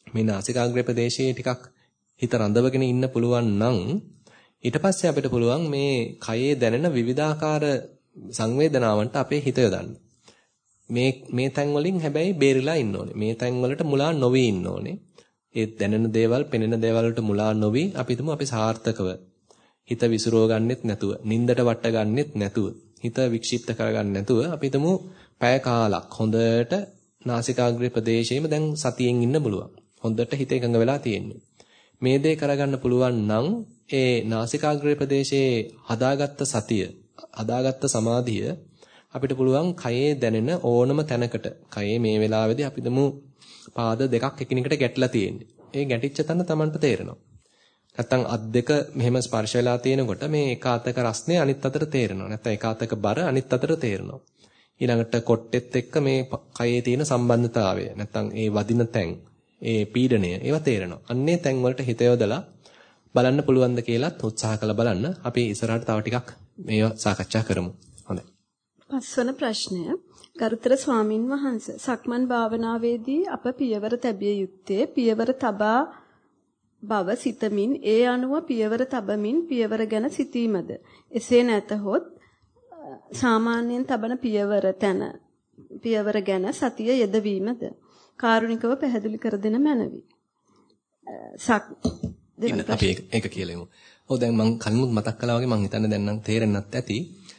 මේ නාසිකාග්‍රේ ප්‍රදේශයේ ටිකක් හිත රඳවගෙන ඉන්න පුළුවන් නම් ඊට පස්සේ අපිට පුළුවන් මේ කයේ දැනෙන විවිධාකාර සංවේදනාවන්ට අපේ හිත යොදන්න. මේ මේ තැන් වලින් හැබැයි බේරිලා ඉන්න ඕනේ. මේ තැන් වලට මුලා නොවි ඉන්න ඕනේ. ඒ දැනෙන දේවල්, පෙනෙන දේවල් වලට මුලා නොවි අපි තුමු අපි සාර්ථකව හිත විසිරව ගන්නෙත් නැතුව, නින්දට වට ගන්නෙත් නැතුව, හිත වික්ෂිප්ත කරගන්න නැතුව අපි තුමු පැය කාලක් හොඳට නාසිකාග්‍රේ ප්‍රදේශයේම දැන් සතියෙන් ඉන්න පුළුවන්. හොඳට හිත එකඟ වෙලා තියෙන්නේ. මේ දේ කරගන්න පුළුවන් නම් ඒ නාසිකාග්‍රේ ප්‍රදේශයේ හදාගත්ත සතිය, හදාගත්ත සමාධිය අපිට පුළුවන් කයේ දැනෙන ඕනම තැනකට කයේ මේ වෙලාවේදී අපි දමු පාද දෙකක් එකිනෙකට ගැටලා තියෙන්නේ. ඒ ගැටිච්ච තැන Tamanට තේරෙනවා. නැත්තම් අත් දෙක මෙහෙම ස්පර්ශ වෙලා තියෙනකොට මේ එක අතක රස්නේ අනිත් අතට තේරෙනවා. නැත්තම් එක අතක බර අනිත් අතට තේරෙනවා. ඊළඟට කොට්ටෙත් එක්ක මේ කයේ තියෙන සම්බන්ධතාවය නැත්තම් ඒ වදින තැන් ඒ පීඩණය ඒවා තේරෙනවා. අන්නේ තැන් වලට හිත යොදලා බලන්න පුළුවන්ද කියලාත් උත්සාහ කළ බලන්න. අපි ඉස්සරහට තව ටිකක් මේවා සාකච්ඡා කරමු. හොඳයි. පස්වන ප්‍රශ්නය ගරුතර ස්වාමින් වහන්සේ සක්මන් භාවනාවේදී අප පියවර තැබිය යුත්තේ පියවර තබා බව සිතමින් ඒ අනුව පියවර තබමින් පියවර ගැන සිතීමද එසේ නැතහොත් සාමාන්‍යයෙන් තබන පියවර තැන පියවර ගැන සතිය යෙදවීමද කාරුණිකව පැහැදිලි කර දෙන මැනවි. සක් අපි ඒක කියලෙමු. ඔව් දැන් මම කලින්මුත් මතක් කළා වගේ මම හිතන්නේ දැන් නම් තේරෙන්නත් ඇති.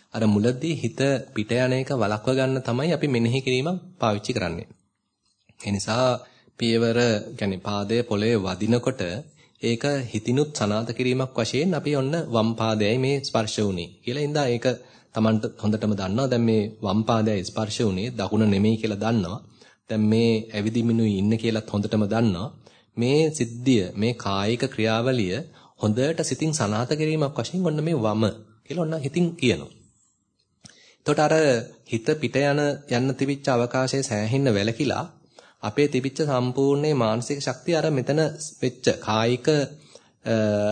අර මුලදී හිත පිට යන එක වළක්ව ගන්න තමයි අපි මෙනෙහි කිරීමක් පාවිච්චි කරන්නේ. ඒ නිසා පියවර يعني පාදයේ පොළවේ වදිනකොට ඒක හිතිනුත් සනාත කිරීමක් වශයෙන් අපි ඔන්න වම් පාදයයි මේ ස්පර්ශ වුනේ කියලා ඉඳා ඒක Tamanට හොඳටම දන්නවා දැන් මේ වම් පාදයයි ස්පර්ශ වුනේ දකුණ නෙමෙයි කියලා දන්නවා දැන් මේ ඇවිදිමිනුයි ඉන්න කියලාත් හොඳටම දන්නවා මේ සිද්ධිය මේ කායික ක්‍රියාවලිය හොඳට සිතින් සනාත කිරීමක් වශයෙන් ඔන්න මේ වම කියලා ඔන්න හිතින් කියනවා එතකොට අර හිත පිට යන යන්න තිබිච්ච අවකාශයේ සෑහෙන්න වැළකිලා අපේ තිබිච්ච සම්පූර්ණ මානසික ශක්තිය අර මෙතන වෙච්ච කායික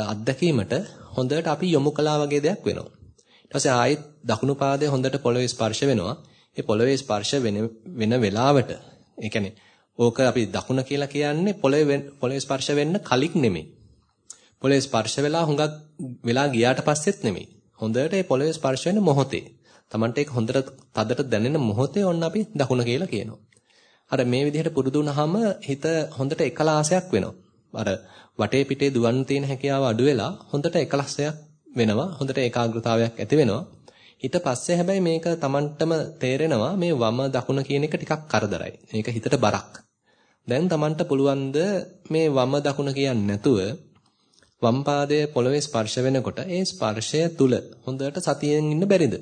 අත්දැකීමට හොඳට අපි යොමු කළා වගේ දෙයක් වෙනවා. ඊට පස්සේ ආයෙත් දකුණු පාදයේ හොඳට පොළවේ ස්පර්ශ වෙනවා. ඒ පොළවේ ස්පර්ශ වෙන වෙන වෙලාවට ඒ කියන්නේ ඕක අපි දකුණ කියලා කියන්නේ පොළවේ පොළවේ ස්පර්ශ වෙන්න කලින් නෙමෙයි. පොළවේ ස්පර්ශ වෙලා හුඟක් වෙලා ගියාට පස්සෙත් නෙමෙයි. හොඳට ඒ පොළවේ ස්පර්ශ වෙන මොහොතේ. Tamante ඒක හොඳට තදට දැනෙන මොහොතේ ඔන්න අපි දකුණ කියලා කියනවා. අර මේ විදිහට පුරුදු වුණාම හිත හොඳට එකලාසයක් වෙනවා. අර වටේ පිටේ දුවන්න තියෙන හැකියාව අඩු වෙලා හොඳට එකලස්සයක් වෙනවා. හොඳට ඒකාග්‍රතාවයක් ඇති වෙනවා. ඊට පස්සේ හැබැයි මේක Tamanටම තේරෙනවා මේ වම දකුණ කියන එක ටිකක් කරදරයි. මේක හිතට බරක්. දැන් Tamanට පුළුවන් මේ වම දකුණ කියන්නේ නැතුව වම් පාදයේ පොළවේ ස්පර්ශ වෙනකොට ඒ ස්පර්ශය තුල හොඳට සතියෙන් ඉන්න බැරිද?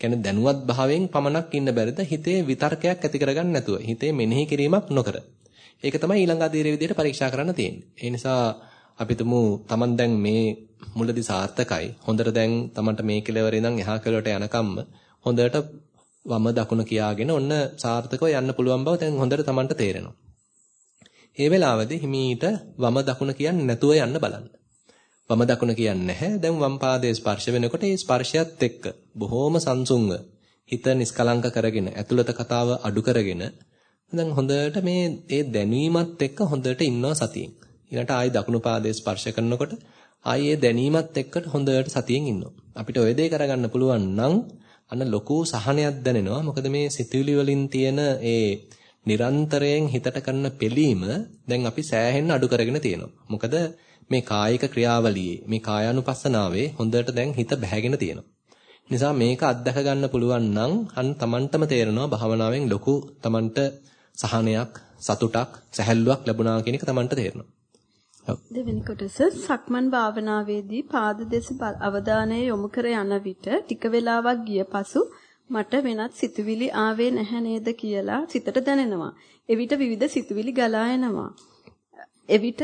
කියන්නේ දැනුවත් භාවයෙන් පමණක් ඉන්න බැරිද හිතේ විතර්කයක් ඇති කරගන්න නැතුව හිතේ මෙනෙහි කිරීමක් නොකර. ඒක තමයි ඊළඟ අධීරයේ විදිහට පරීක්ෂා කරන්න තියෙන්නේ. ඒ නිසා අපි තුමු Taman දැන් මේ මුලදී සාර්ථකයි. හොඳට දැන් Tamanට මේ කෙලවරේ ඉඳන් එහා කෙලවට යනකම්ම හොඳට වම දකුණ කියාගෙන ඔන්න සාර්ථකව යන්න පුළුවන් බව දැන් හොඳට Tamanට තේරෙනවා. ඒ වෙලාවේදී හිමීට වම දකුණ කියන්නේ නැතුව යන්න බලන්න. වම දකුණ කියන්නේ නැහැ. දැන් වම් පාදයේ ස්පර්ශ වෙනකොට ඒ ස්පර්ශයත් එක්ක බොහොම සංසුන්ව හිත නිස්කලංක කරගෙන ඇතුළත කතාව අඩු කරගෙන දැන් හොඳට මේ ඒ දැනීමත් එක්ක හොඳට ඉන්නවා සතියෙන්. ඊළඟට ආයි දකුණු පාදයේ ස්පර්ශ කරනකොට ආයි ඒ දැනීමත් එක්ක හොඳට සතියෙන් ඉන්නවා. අපිට ඔය දේ කරගන්න පුළුවන් නම් අන්න ලොකු සහනයක් දැනෙනවා. මොකද මේ සිතුවිලි වලින් තියෙන ඒ නිරන්තරයෙන් හිතට කරන පෙළීම දැන් අපි සෑහෙන්න අඩු කරගෙන තියෙනවා. මොකද මේ කායික ක්‍රියාවලියේ මේ කායානුපස්සනාවේ හොඳට දැන් හිත බැහැගෙන තියෙනවා. නිසා මේක අත්දැක ගන්න පුළුවන් නම් අන්න Tamanටම තේරෙනවා භාවනාවෙන් ලොකු Tamanට සහනයක් සතුටක් සැහැල්ලුවක් ලැබුණා කියන එක Tamanට තේරෙනවා. දෙවෙනි කොටස සක්මන් භාවනාවේදී පාද දෙස අවධානය යොමු කර යන විට ටික වේලාවක් ගිය පසු මට වෙනත් සිතුවිලි ආවේ නැහැ නේද කියලා සිතට දැනෙනවා. එවිට විවිධ සිතුවිලි ගලා එනවා. එවිට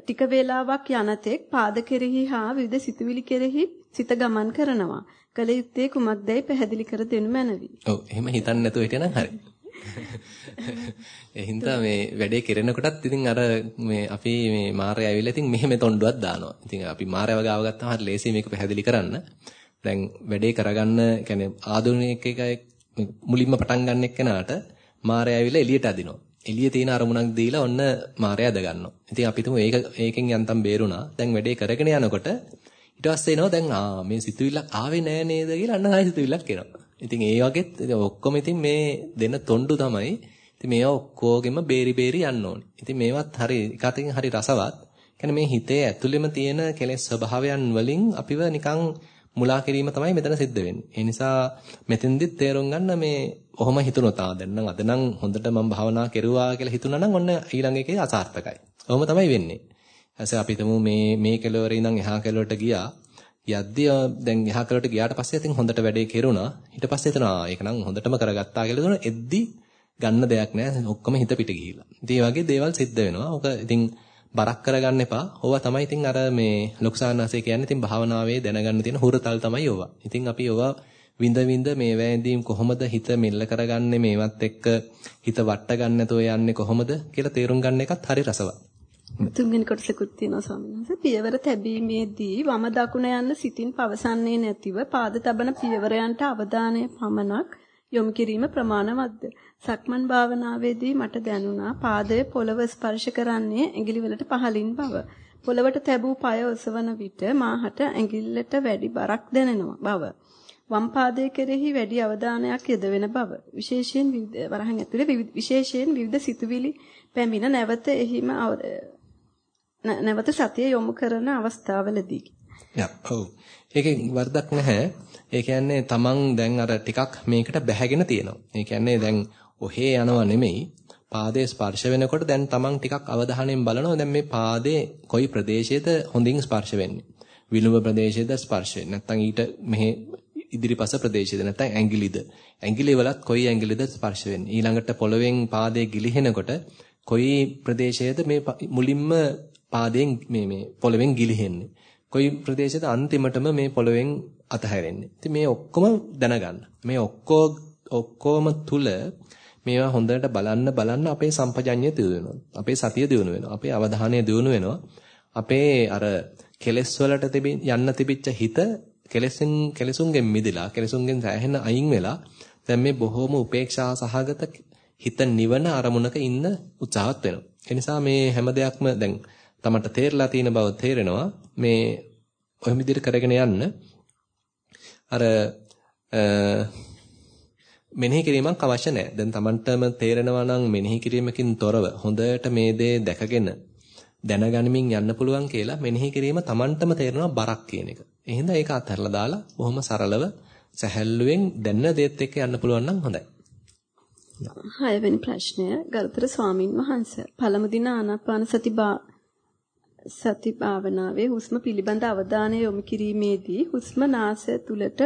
ටික වේලාවක් යනතෙක් පාද කෙරෙහි හා විවිධ සිතුවිලි කෙරෙහි සිත ගමන් කරනවා. කල යුත්තේ කුමක්දයි පැහැදිලි කර දෙනු මැනවි. ඔව් එහෙම හිතන්නේ නැතුව හිටියනම් හරි. ඒ හින්දා මේ වැඩේ කෙරෙනකොටත් ඉතින් අර මේ අපි මේ මාරය ඇවිල්ලා ඉතින් මෙහෙම තොණ්ඩුවක් දානවා. ඉතින් අපි මාරයව ගාව ගත්තාම හරි ලේසියි මේක පැහැදිලි කරන්න. දැන් වැඩේ කරගන්න කියන්නේ ආධුනික එකයි මුලින්ම පටන් ගන්න එක්කනට මාරය ඇවිල්ලා එළියට අදිනවා. එළිය තියෙන අරමුණක් දීලා ඔන්න මාරය අද ගන්නවා. ඉතින් අපි තුමු ඒක ඒකෙන් යන්තම් බේරුණා. දැන් වැඩේ කරගෙන යනකොට ඊට පස්සේ එනවා දැන් ආ මේ සිතුවිල්ලක් ආවේ නෑ නේද කියලා අන්න ආයෙ සිතුවිල්ලක් එනවා. ඉතින් ඒ වගේත් ඔක්කොම ඉතින් මේ දෙන තොණ්ඩු තමයි. ඉතින් මේවා ඔක්කොගෙම බේරි බේරි යන්න ඕනේ. ඉතින් මේවත් හරි එකතින් හරි රසවත්. කියන්නේ මේ හිතේ ඇතුළෙම තියෙන කෙලෙස් ස්වභාවයන් වලින් අපිව නිකන් මුලා කිරීම තමයි මෙතන සිද්ධ වෙන්නේ. ඒ නිසා මෙතෙන්දිත් තේරුම් ගන්න මේ ඔහොම හිතුනොත් ආ දැන් නම් අද නම් හොඳට මම භාවනා කෙරුවා කියලා හිතුණා නම් ඔන්න ඊළඟ එකේ අසාර්ථකයි. ඔහොම තමයි වෙන්නේ. ඊපස්සේ අපි හිතමු මේ මේ කෙලවරේ ඉඳන් එහා කෙලවරට ගියා. යද්දී දැන් එහා කරට ගියාට පස්සේ ඉතින් හොඳට වැඩේ කෙරුණා. ඊට පස්සේ එතන ආ ඒක නම් හොඳටම කරගත්තා කියලා දුන්නා. එද්දි ගන්න දෙයක් නැහැ. ඔක්කොම හිත පිට ගිහිල්ලා. ඉතින් මේ වගේ දේවල් සිද්ධ වෙනවා. ඔක ඉතින් බරක් කරගන්න එපා. ඕවා තමයි ඉතින් අර මේ ලොකුසානාසේ කියන්නේ ඉතින් භාවනාවේ දැනගන්න තියෙන හුරතල් තමයි ඕවා. ඉතින් අපි ඕවා විඳ විඳ මේ වෑඳීම් කොහොමද හිත මෙල්ල කරගන්නේ මේවත් එක්ක හිත වට ගන්න නැතුව යන්නේ කොහොමද කියලා තේරුම් ගන්න එකත් හරි රසවත්. තුන්වෙනි කොටසකුත් තියෙනවා ස්වාමීන් වහන්සේ. පියවර තැබීමේදී වම දකුණ යන්න සිතින් පවසන්නේ නැතිව පාද තබන පියවරයන්ට අවධානය පමණක් යොමු කිරීම ප්‍රමාණවත්ද? සක්මන් භාවනාවේදී මට දැනුණා පාදය පොළව ස්පර්ශ කරන්නේ ඇඟිලි වලට පහළින් බව. පොළවට තැබූ পায় ඔසවන විට මාහට ඇඟිල්ලට වැඩි බරක් දැනෙනවා බව. වම් පාදයේ කෙරෙහි වැඩි අවධානයක් යොදවෙන බව. විශේෂයෙන් වරහන් ඇතුලේ විශේෂයෙන් විවිධ සිතුවිලි පැමිණ නැවත එහිම නැවත සතිය යොමු කරන අවස්ථාවලදී. යා ඔව්. ඒකේ වරදක් නැහැ. ඒ කියන්නේ තමන් දැන් අර ටිකක් මේකට බැහැගෙන තියෙනවා. ඒ කියන්නේ දැන් ඔහේ යනවා නෙමෙයි. පාදයේ ස්පර්ශ වෙනකොට දැන් තමන් ටිකක් අවධානයෙන් බලනවා දැන් මේ පාදයේ කොයි ප්‍රදේශයේද හොඳින් ස්පර්ශ වෙන්නේ. විලුඹ ප්‍රදේශයේද ස්පර්ශ වෙන්නේ. නැත්නම් ඊට මෙහි ඉදිරිපස ප්‍රදේශයේද නැත්නම් ඇඟිලිද. ඇඟිලි වලත් කොයි ඇඟිලිද ස්පර්ශ වෙන්නේ. ඊළඟට පොළවෙන් පාදයේ ගිලිහෙනකොට කොයි ප්‍රදේශයේද මේ මුලින්ම පාදයෙන් මේ මේ පොළවෙන් ගිලිහෙන්නේ. කොයි ප්‍රදේශයේද අන්තිමටම මේ පොළවෙන් අතහැරෙන්නේ. ඉතින් මේ ඔක්කොම දැනගන්න. මේ ඔක්කො ඔක්කොම තුල මේවා හොඳට බලන්න බලන්න අපේ සම්පජඤ්ඤය දියුණු වෙනවා. අපේ සතිය දියුණු වෙනවා. අපේ අවධානය දියුණු වෙනවා. අපේ අර කෙලෙස් වලට යන්න තිබිච්ච හිත කෙලෙසෙන් කෙලසුන්ගෙන් මිදලා කෙලසුන්ගෙන් සෑහෙන අයින් වෙලා දැන් මේ බොහොම උපේක්ෂා සහගත හිත නිවන අරමුණක ඉන්න උත්සාහත් වෙනවා. ඒ නිසා මේ හැම දෙයක්ම දැන් තමන්ට තේරලා තියෙන බව තේරෙනවා. මේ ඔය විදිහට කරගෙන යන්න අර මෙනෙහි කිරීමක් අවශ්‍ය නැහැ. දැන් තමන්ටම තේරෙනවා නම් මෙනෙහි කිරීමකින් තොරව හොඳට මේ දේ දැකගෙන දැනගනිමින් යන්න පුළුවන් කියලා මෙනෙහි කිරීම තමන්ටම තේරෙනවා බරක් කියන එක. එහෙනම් ඒක අත්හැරලා දාලා බොහොම සරලව සැහැල්ලුවෙන් දැනන දේත් එක්ක යන්න පුළුවන් නම් හොඳයි. හයවෙනි ප්‍රශ්නය ගරුතර ස්වාමින් වහන්සේ පළමු දින ආනාපාන සති සති භාවනාවේ හුස්ම පිළිබඳ අවධානය යොමු කිරීමේදී හුස්ම නාසය තුලට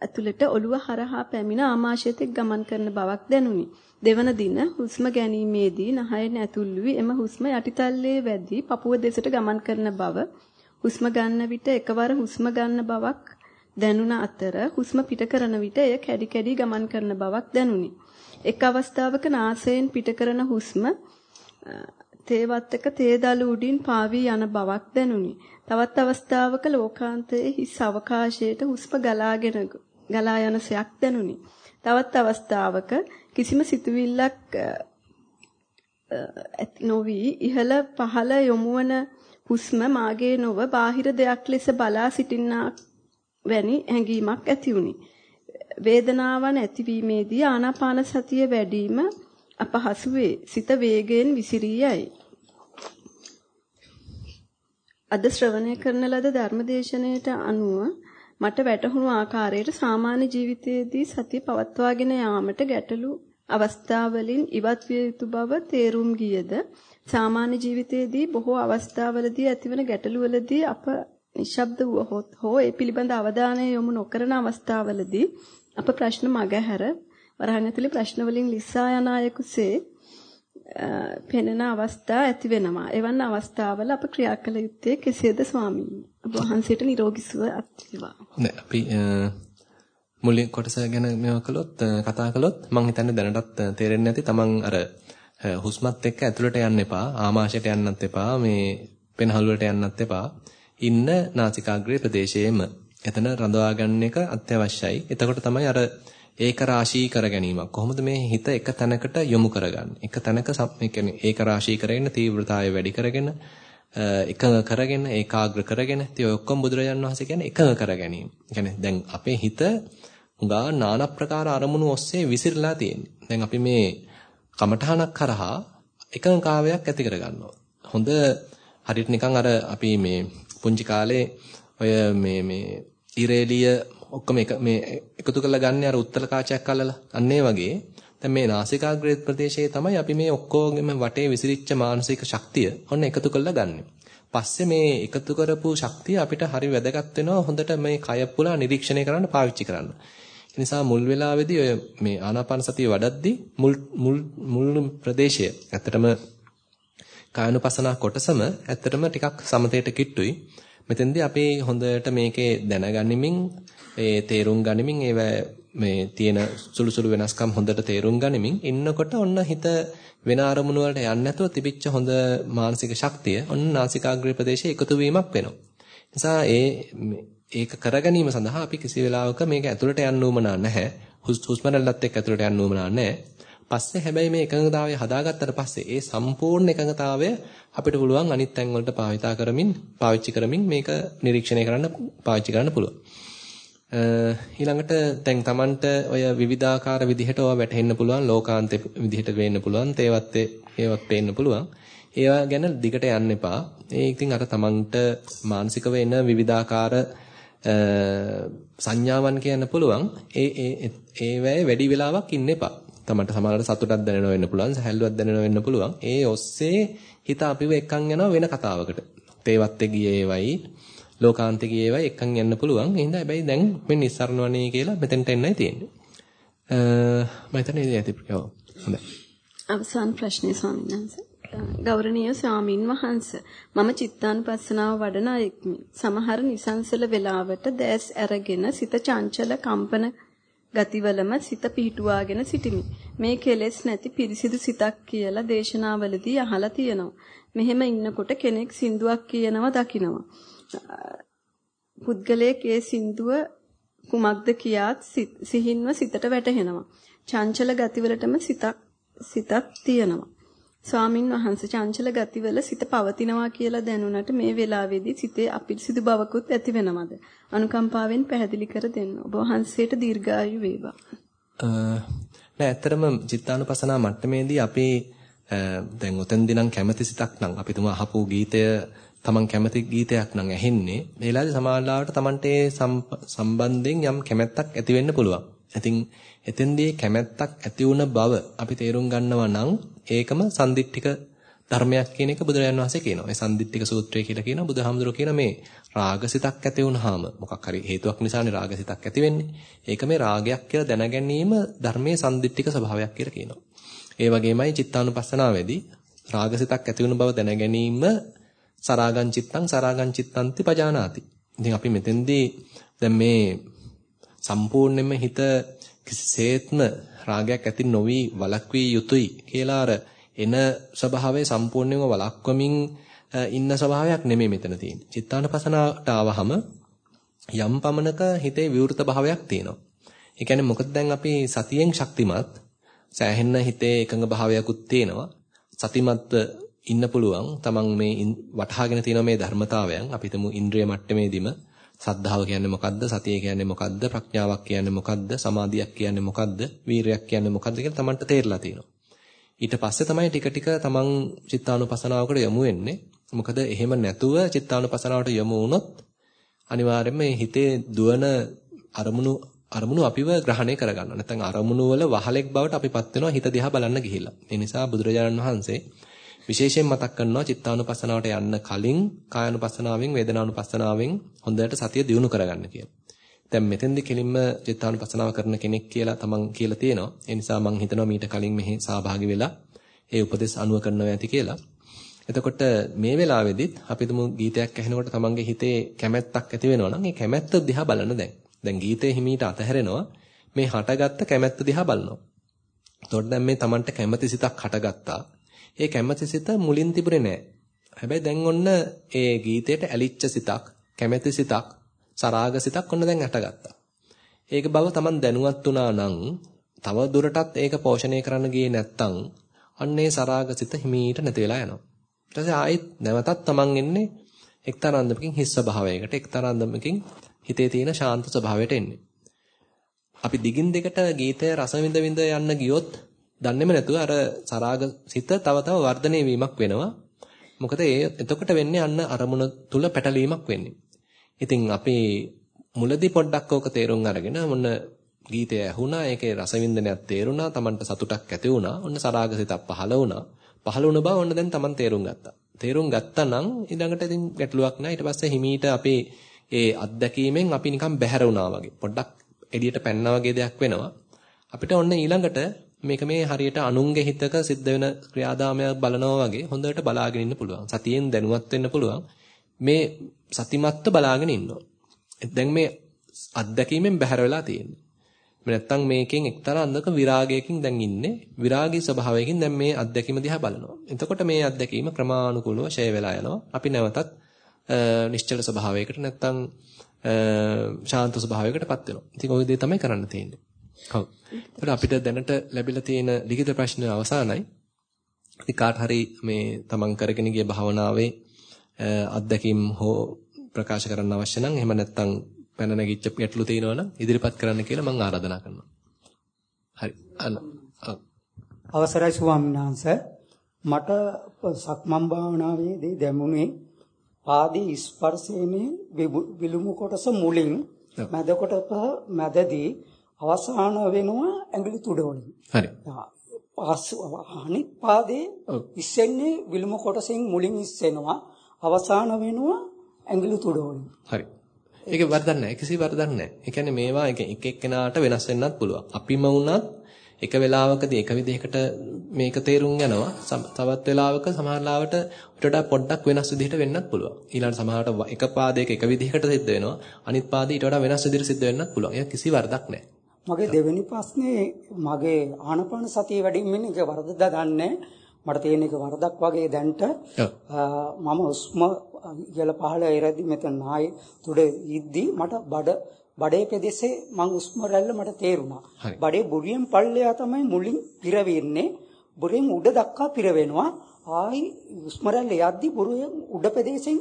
ඇතුළට ඔළුව හරහා පැමිණ ආමාශයට ගමන් කරන බවක් දැනුනි. දෙවන දින හුස්ම ගැනීමේදී නහයෙන් ඇතුල් වී එම හුස්ම යටිතල්ලේ වැදී පපුව දෙසට ගමන් කරන බව හුස්ම ගන්න විට එකවර හුස්ම ගන්න බවක් දැනුණ අතර හුස්ම පිට කරන විට එය කැඩි කැඩි ගමන් කරන බවක් දැනුනි. එක් අවස්ථාවක නාසයෙන් පිට කරන හුස්ම තේවත් එක තේදළු උඩින් පාවී යන බවක් දැනුනි. තවත් අවස්ථාවක ලෝකාන්තයේ හිස් අවකාශයට හුස්ම ගලාගෙන ගලා යන සයක් දැනුනි. තවත් අවස්ථාවක කිසිම සිතුවිල්ලක් නොවි ඉහළ පහළ යොමුවන හුස්ම මාගේ නොව බාහිර දෙයක් ලෙස බලා සිටින්නා වැනි හැඟීමක් ඇති වුනි. වේදනාවන් ඇතිවීමේදී ආනාපාන සතිය වැඩිම අපහසු වේ. සිත වේගයෙන් විසිරී යයි. අද ශ්‍රවණය කරන ලද ධර්මදේශනයට අනුව මට වැටහුණු ආකාරයට සාමාන්‍ය ජීවිතයේදී සතිය පවත්වාගෙන යාමට ගැටලු අවස්ථාවලින් ඉවත් විය යුතු බව තේරුම් ගියද? සාමාන්‍ය ජීවිතයේදී බොහෝ අවස්ථාවලදී ඇතිවන ගැටලුවලදී අප නිශ්ශබ්ද වුවහොත් හෝ ඒ පිළිබඳ අවධානය යොමු නොකරන අවස්ථාවලදී අප ප්‍රශ්න මගහැර වරහන් ඇතුලේ ප්‍රශ්න වලින් ලිස්සා යන අයෙකුසේ පෙනෙන අවස්ථා ඇති වෙනවා. එවන් අවස්ථාවල අප ක්‍රියා කළ යුත්තේ කෙසේද ස්වාමීනි? ඔබ වහන්සේට නිරෝගී සුව අත්වේවා. හොඳයි අපි මුලින් කොටස ගැන මේවා කළොත් කතා කළොත් මම හිතන්නේ දැනටත් තේරෙන්නේ නැති තමන් අර හුස්මත් එක්ක ඇතුළට යන්න එපා ආමාශයට යන්නත් එපා මේ පෙනහළුවට යන්නත් එපා ඉන්න නාසිකාග්‍රේ ප්‍රදේශයේම එතන රඳවා ගන්න එක අත්‍යවශ්‍යයි එතකොට තමයි අර ඒක රාශී කර ගැනීමක් කොහොමද මේ හිත එක තැනකට යොමු කරගන්නේ එක තැනක මේ කියන්නේ ඒක රාශී කරගෙන තීව්‍රතාවය වැඩි කරගෙන එකඟ කරගෙන ඒකාග්‍ර කරගෙන ඉතින් ඔය ඔක්කොම බුදුරජාණන් වහන්සේ කියන්නේ එකඟ කර ගැනීම. කියන්නේ දැන් අපේ හිත උගා নানা ප්‍රකාර අරමුණු ඔස්සේ විසිරලා තියෙන්නේ. දැන් අපි මේ කමඨහනක් කරහා එකඟකාවයක් ඇති කරගන්නවා. හොඳ හරියට නිකන් අර අපි මේ පුංචි කාලේ ඔය මේ මේ ඉරේලිය ඔක්කොම එක මේ එකතු කරලා ගන්න අර උත්තර කාචයක් අල්ලලා අන්න ඒ වගේ දැන් මේ නාසිකාග්‍රේ ප්‍රදේශයේ තමයි අපි මේ ඔක්කොගෙම වටේ විසිරිච්ච මානසික ශක්තිය ඔන්න එකතු කරලා ගන්නෙ. පස්සේ මේ එකතු කරපු ශක්තිය අපිට හරි වැදගත් වෙනවා හොඳට මේ කය පුලා නිරීක්ෂණය කරන්න පාවිච්චි කරන්න. ඒ නිසා මුල් වෙලාවේදී ඔය මේ ආනාපාන සතිය වඩද්දී මුල් මුල් මුල් ප්‍රදේශය ඇත්තටම කායනුපසනා කොටසම ඇත්තටම ටිකක් සමතේට කිට්ටුයි. මෙතෙන්දී අපි හොඳට මේකේ දැනගනිමින් ඒ තේරුම් ගනිමින් ඒව මේ තියෙන සුළු සුළු වෙනස්කම් හොඳට තේරුම් ගනිමින් ඉන්නකොට ඔන්න හිත වෙන අරමුණු වලට යන්නේ නැතුව තිබිච්ච හොඳ මානසික ශක්තිය ඔන්න නාසිකාග්‍රේ ප්‍රදේශයේ එකතු වීමක් වෙනවා. නිසා ඒ ඒක කරගැනීම සඳහා අපි කිසි වෙලාවක මේක ඇතුළට යන්න උවමනා නැහැ. හුස්ම රැල්ලත් එක්ක ඇතුළට යන්න උවමනා නැහැ. පස්සේ හැබැයි මේ එකඟතාවය හදාගත්තට පස්සේ ඒ සම්පූර්ණ එකඟතාවය අපිට පුළුවන් අනිත් තැන් වලට භාවිතා කරමින් පාවිච්චි කරමින් මේක නිරීක්ෂණය කරන්න පාවිච්චි කරන්න පුළුවන්. ඊළඟට දැන් Tamanට ඔය විවිධාකාර විදිහට ඔය වැටෙන්න පුළුවන් ලෝකාන්ත විදිහට වෙන්න පුළුවන් තේවත් ඒවත් පේන්න පුළුවන්. ඒවා ගැන දිගට යන්න එපා. ඒ ඉතින් අර Tamanට මානසිකව එන විවිධාකාර සංඥාවන් කියන්න පුළුවන්. ඒ ඒ ඒ වැඩි වෙලාවක් ඉන්න එපා. තමන්ට සමහරවිට සතුටක් දැනෙනවා වෙන්න පුළුවන්, සැහැල්ලුවක් දැනෙනවා වෙන්න පුළුවන්. ඒ ඔස්සේ හිත අපිව එක්කන් යනවා වෙන කතාවකට. තේවත්තේ ගියේ වයි, ලෝකාන්තේ ගියේ වයි එක්කන් යන්න පුළුවන්. එහෙනම් හැබැයි දැන් මේ නිස්සරණවනේ කියලා මෙතෙන්ට එන්නයි තියෙන්නේ. අ මම හිතන්නේ ඉතින් ඇති. ඔව්. හොඳයි. අවසාන ප්‍රශ්නේ ස්වාමීන් වහන්සේ. ගෞරවනීය ස්වාමින් වහන්සේ මම චිත්තානුපස්සනාව වඩන අයෙක්මි. සමහර නිසංසල වෙලාවට දැස් අරගෙන සිත චංචල කම්පන ගතිවලම සිත පිහිටුවාගෙන සිටිමි. මේ කෙලෙස් නැති පිරිසිදු සිතක් කියලා දේශනාවලදී අහලා තියෙනවා. මෙහෙම ඉන්නකොට කෙනෙක් සින්දුවක් කියනවා දකිනවා. පුද්ගලයෙක් ඒ සින්දුව කුමක්ද කියාත් සිහින්ව සිතට වැටහෙනවා. චංචල ගතිවලටම සිතක් සිතක් තියෙනවා. ස්වාමින් වහන්සේ චංචල ගතිවල සිත පවතිනවා කියලා දැනුණට මේ වෙලාවේදී සිතේ අපිරිසිදු බවකුත් ඇති වෙනවද? අනුකම්පාවෙන් පැහැදිලි කර දෙන්න. ඔබ වහන්සේට දීර්ඝායු වේවා. නෑ ඇත්තටම චිත්තානුපසනා මට්ටමේදී අපි දැන් උතෙන්දී නම් කැමැති සිතක් නම් අපි තුමා අහපු ගීතය තමන් කැමති ගීතයක් නම් ඇහෙන්නේ මේ වෙලාවේ සමාජලාවට තමන්ට සම්බන්ධයෙන් යම් කැමැත්තක් ඇති වෙන්න පුළුවන්. ඉතින් එතෙන්දී කැමැත්තක් ඇති වුණ බව අපි තේරුම් ගන්නවා නම් ඒකම සන්දිට්ඨික ධර්මයක් කියන එක බුදුරජාන් වහන්සේ කියනවා. ඒ සන්දිට්ඨික සූත්‍රය කියලා කියනවා. බුදුහාමුදුරුවෝ කියන මේ රාගසිතක් ඇති වුනහම මොකක් හරි හේතුවක් නිසානේ රාගසිතක් ඇති වෙන්නේ. ඒක මේ රාගයක් කියලා දැනගැනීම ධර්මයේ සන්දිට්ඨික ස්වභාවයක් කියලා කියනවා. ඒ වගේමයි චිත්තානුපස්සනාවේදී රාගසිතක් ඇති වුණ බව දැනගැනීම සරාගං චිත්තං සරාගං චිත්තන්ති පජානාති. ඉතින් අපි මෙතෙන්දී දැන් මේ සම්පූර්ණයෙන්ම හිත කිසිසේත්ම රාගයක් ඇති නොවි වළක්විය යුතුයි කියලා අර එන ස්වභාවය සම්පූර්ණයෙන්ම වළක්වමින් ඉන්න ස්වභාවයක් නෙමෙයි මෙතන තියෙන්නේ. චිත්තානපසනාවට ආවහම යම් පමණක හිතේ විවෘත භාවයක් තියෙනවා. ඒ කියන්නේ මොකද දැන් අපි සතියෙන් ශක්තිමත් සෑහෙන්න හිතේ එකඟ භාවයකුත් තියෙනවා. සතිමත්ව ඉන්න පුළුවන්. තමන් මේ වටහාගෙන තියෙන මේ ධර්මතාවයන් අපි හිතමු ඉන්ද්‍රිය මට්ටමේදීම සද්ධාව කියන්නේ මොකද්ද? සතිය කියන්නේ මොකද්ද? ප්‍රඥාවක් කියන්නේ මොකද්ද? සමාධියක් කියන්නේ මොකද්ද? වීරයක් කියන්නේ මොකද්ද කියලා Tamanට තේරලා තියෙනවා. ඊට පස්සේ තමයි ටික ටික Taman චිත්තානුපසනාවකට යමු වෙන්නේ. මොකද එහෙම නැතුව චිත්තානුපසනාවට යමු වුණොත් අනිවාර්යයෙන්ම මේ හිතේ දුවන අරමුණු අරමුණු අපිව ග්‍රහණය කරගන්නවා. නැත්නම් අරමුණු වල වහලෙක් බවට අපිපත් වෙනවා හිත දිහා බලන්න ගිහිල්ලා. ඒ නිසා බුදුරජාණන් වහන්සේ විශේෂයෙන් මතක් කරනවා චිත්තානුපස්සනාවට යන්න කලින් කායानुපස්සනාවෙන් වේදනානුපස්සනාවෙන් හොඳට සතිය දියුණු කරගන්න කියලා. දැන් මෙතෙන්දි කෙලින්ම චිත්තානුපස්සනාව කරන කෙනෙක් කියලා තමන් කියලා තියෙනවා. ඒ නිසා මම හිතනවා මීට කලින් මෙහි සහභාගී වෙලා ඒ උපදෙස් අනුව කරනවා ඇති කියලා. එතකොට මේ වෙලාවේදීත් අපි තුමු ගීතයක් ඇහෙනකොට තමන්ගේ හිතේ කැමැත්තක් ඇති වෙනවා නම් ඒ කැමැත්ත දිහා බලන්න දැන්. දැන් ගීතේ හිමීට අතහැරෙනවා මේ හටගත්ත කැමැත්ත දිහා බලනවා. එතකොට දැන් මේ තමන්ට කැමැති සිතක් හටගත්තා. ඒ කැමැතිසිත මුලින් තිබුණේ නැහැ. හැබැයි දැන් ඔන්න ඒ ගීතයට ඇලිච්ච සිතක්, කැමැති සිතක්, සරාග සිතක් ඔන්න දැන් ඇටගත්තා. ඒක බව Taman දැනුවත් වුණා නම් තව දුරටත් ඒක පෝෂණය කරන්න ගියේ නැත්තම් අන්නේ සරාග සිත හිමීට නැති වෙලා යනවා. ඊට පස්සේ ආයෙත් නැවතත් Taman එන්නේ එක්තරා අන්දමකින් හිස් ස්වභාවයකට, එක්තරා අන්දමකින් හිතේ තියෙන ශාන්ත ස්වභාවයට එන්නේ. අපි දිගින් දෙකට ගීතය රස විඳ විඳ යන්න ගියොත් දන්නේම නැතුව අර සරාග සිත තව තව වර්ධනය වීමක් වෙනවා. මොකද ඒ එතකොට වෙන්නේ අන්න අරමුණ තුල පැටලීමක් වෙන්නේ. ඉතින් අපි මුලදී පොඩ්ඩක් ඕක තේරුම් අරගෙන මොන ගීතය ඇහුණා ඒකේ රසවින්දනයක් තේරුණා Tamanට සතුටක් ඇති වුණා ඔන්න සරාග සිතක් පහළ වුණා පහළ වුණ බව ඔන්න දැන් Taman තේරුම් ගත්තා තේරුම් ගත්තා නම් ඊළඟට ඉතින් ගැටලුවක් නැහැ. ඊට පස්සේ හිමීට අපි ඒ අත්දැකීමෙන් අපි නිකන් බැහැර වුණා වගේ. පොඩ්ඩක් එළියට පැනනා වගේ දෙයක් වෙනවා. අපිට ඔන්න ඊළඟට මේක මේ හරියට අනුන්ගේ හිතක සිද්ධ වෙන ක්‍රියාදාමයක් බලනවා වගේ හොඳට බලාගෙන ඉන්න පුළුවන්. සතියෙන් දැනුවත් වෙන්න පුළුවන්. මේ සතිමත්ව බලාගෙන ඉන්නවා. දැන් මේ අත්දැකීමෙන් බැහැර වෙලා තියෙන්නේ. නැත්තම් මේකෙන් එක්තරා අන්දක විරාගයකින් දැන් ඉන්නේ. විරාගී ස්වභාවයකින් දැන් මේ අත්දැකීම දිහා බලනවා. එතකොට මේ අත්දැකීම ක්‍රමානුකූලව ෂය වෙලා යනවා. අපි නැවතත් නිශ්චල ස්වභාවයකට නැත්තම් ශාන්ත ස්වභාවයකටපත් වෙනවා. ඉතින් ওই දේ තමයි කරන්න තියෙන්නේ. ඔව්. ඒකට අපිට දැනට ලැබිලා තියෙන ලිඛිත ප්‍රශ්න අවසానයි. ඉතින් කාට හරි මේ තමන් කරගෙන ගිය භාවනාවේ අත්දැකීම් හෝ ප්‍රකාශ කරන්න අවශ්‍ය නම් එහෙම නැත්නම් පැන නැගිච්ච ගැටලු තියෙනවා නම් ඉදිරිපත් කරන්න කියලා මම ආරාධනා කරනවා. හරි. අවසරයි ස්වාමීන් වහන්සේ මට සක්මන් භාවනාවේදී දැමුනේ පාදී ස්පර්ශයේ විලුමු කොටස මුලින් මැද කොටස මැදදී අවසාන වෙනවා ඇඟිලි තුඩ වලින්. හරි. අනිත් පාදේ ඉස්සෙන්නේ විලුමු කොටසෙන් මුලින් ඉස්සෙනවා අවසාන වෙනවා ඇඟිලි තුඩ වලින්. හරි. ඒක වරදක් නැහැ. කිසි වරදක් නැහැ. ඒ කියන්නේ මේවා එක එක්කෙනාට වෙනස් වෙන්නත් පුළුවන්. අපිම වුණත් එක වෙලාවකදී එක විදිහකට මේක තේරුම් යනවා. තවත් වෙලාවක සමහරලාවට ඊට පොඩ්ඩක් වෙනස් විදිහට වෙන්නත් පුළුවන්. ඊළඟ සමහරට එක පාදයක එක විදිහකට සිද්ධ වෙනවා. අනිත් පාදේ ඊට වඩා වෙනස් විදිහට සිද්ධ වෙන්නත් පුළුවන්. ඒක කිසි වරදක් නැහැ. මගේ දෙවෙනි ප්‍රශ්නේ මගේ ආනපාන සතිය වැඩිමින් එක වරදද දන්නේ මට තියෙන එක වරදක් වගේ දැන්ට මම උස්ම ඉහළ පහළ එරදි මෙතන නාය තුඩ ඉද්දි මට බඩ බඩේ පෙදෙසේ මං උස්ම රැල්ල මට තේරුණා. බඩේ බුරියෙන් පල්ලෙයා තමයි මුලින් පිරවෙන්නේ. බුරියෙන් උඩ දක්වා පිරවෙනවා. ආයි උස්ම රැල්ල යද්දි බුරියෙන් උඩ පෙදෙසෙන්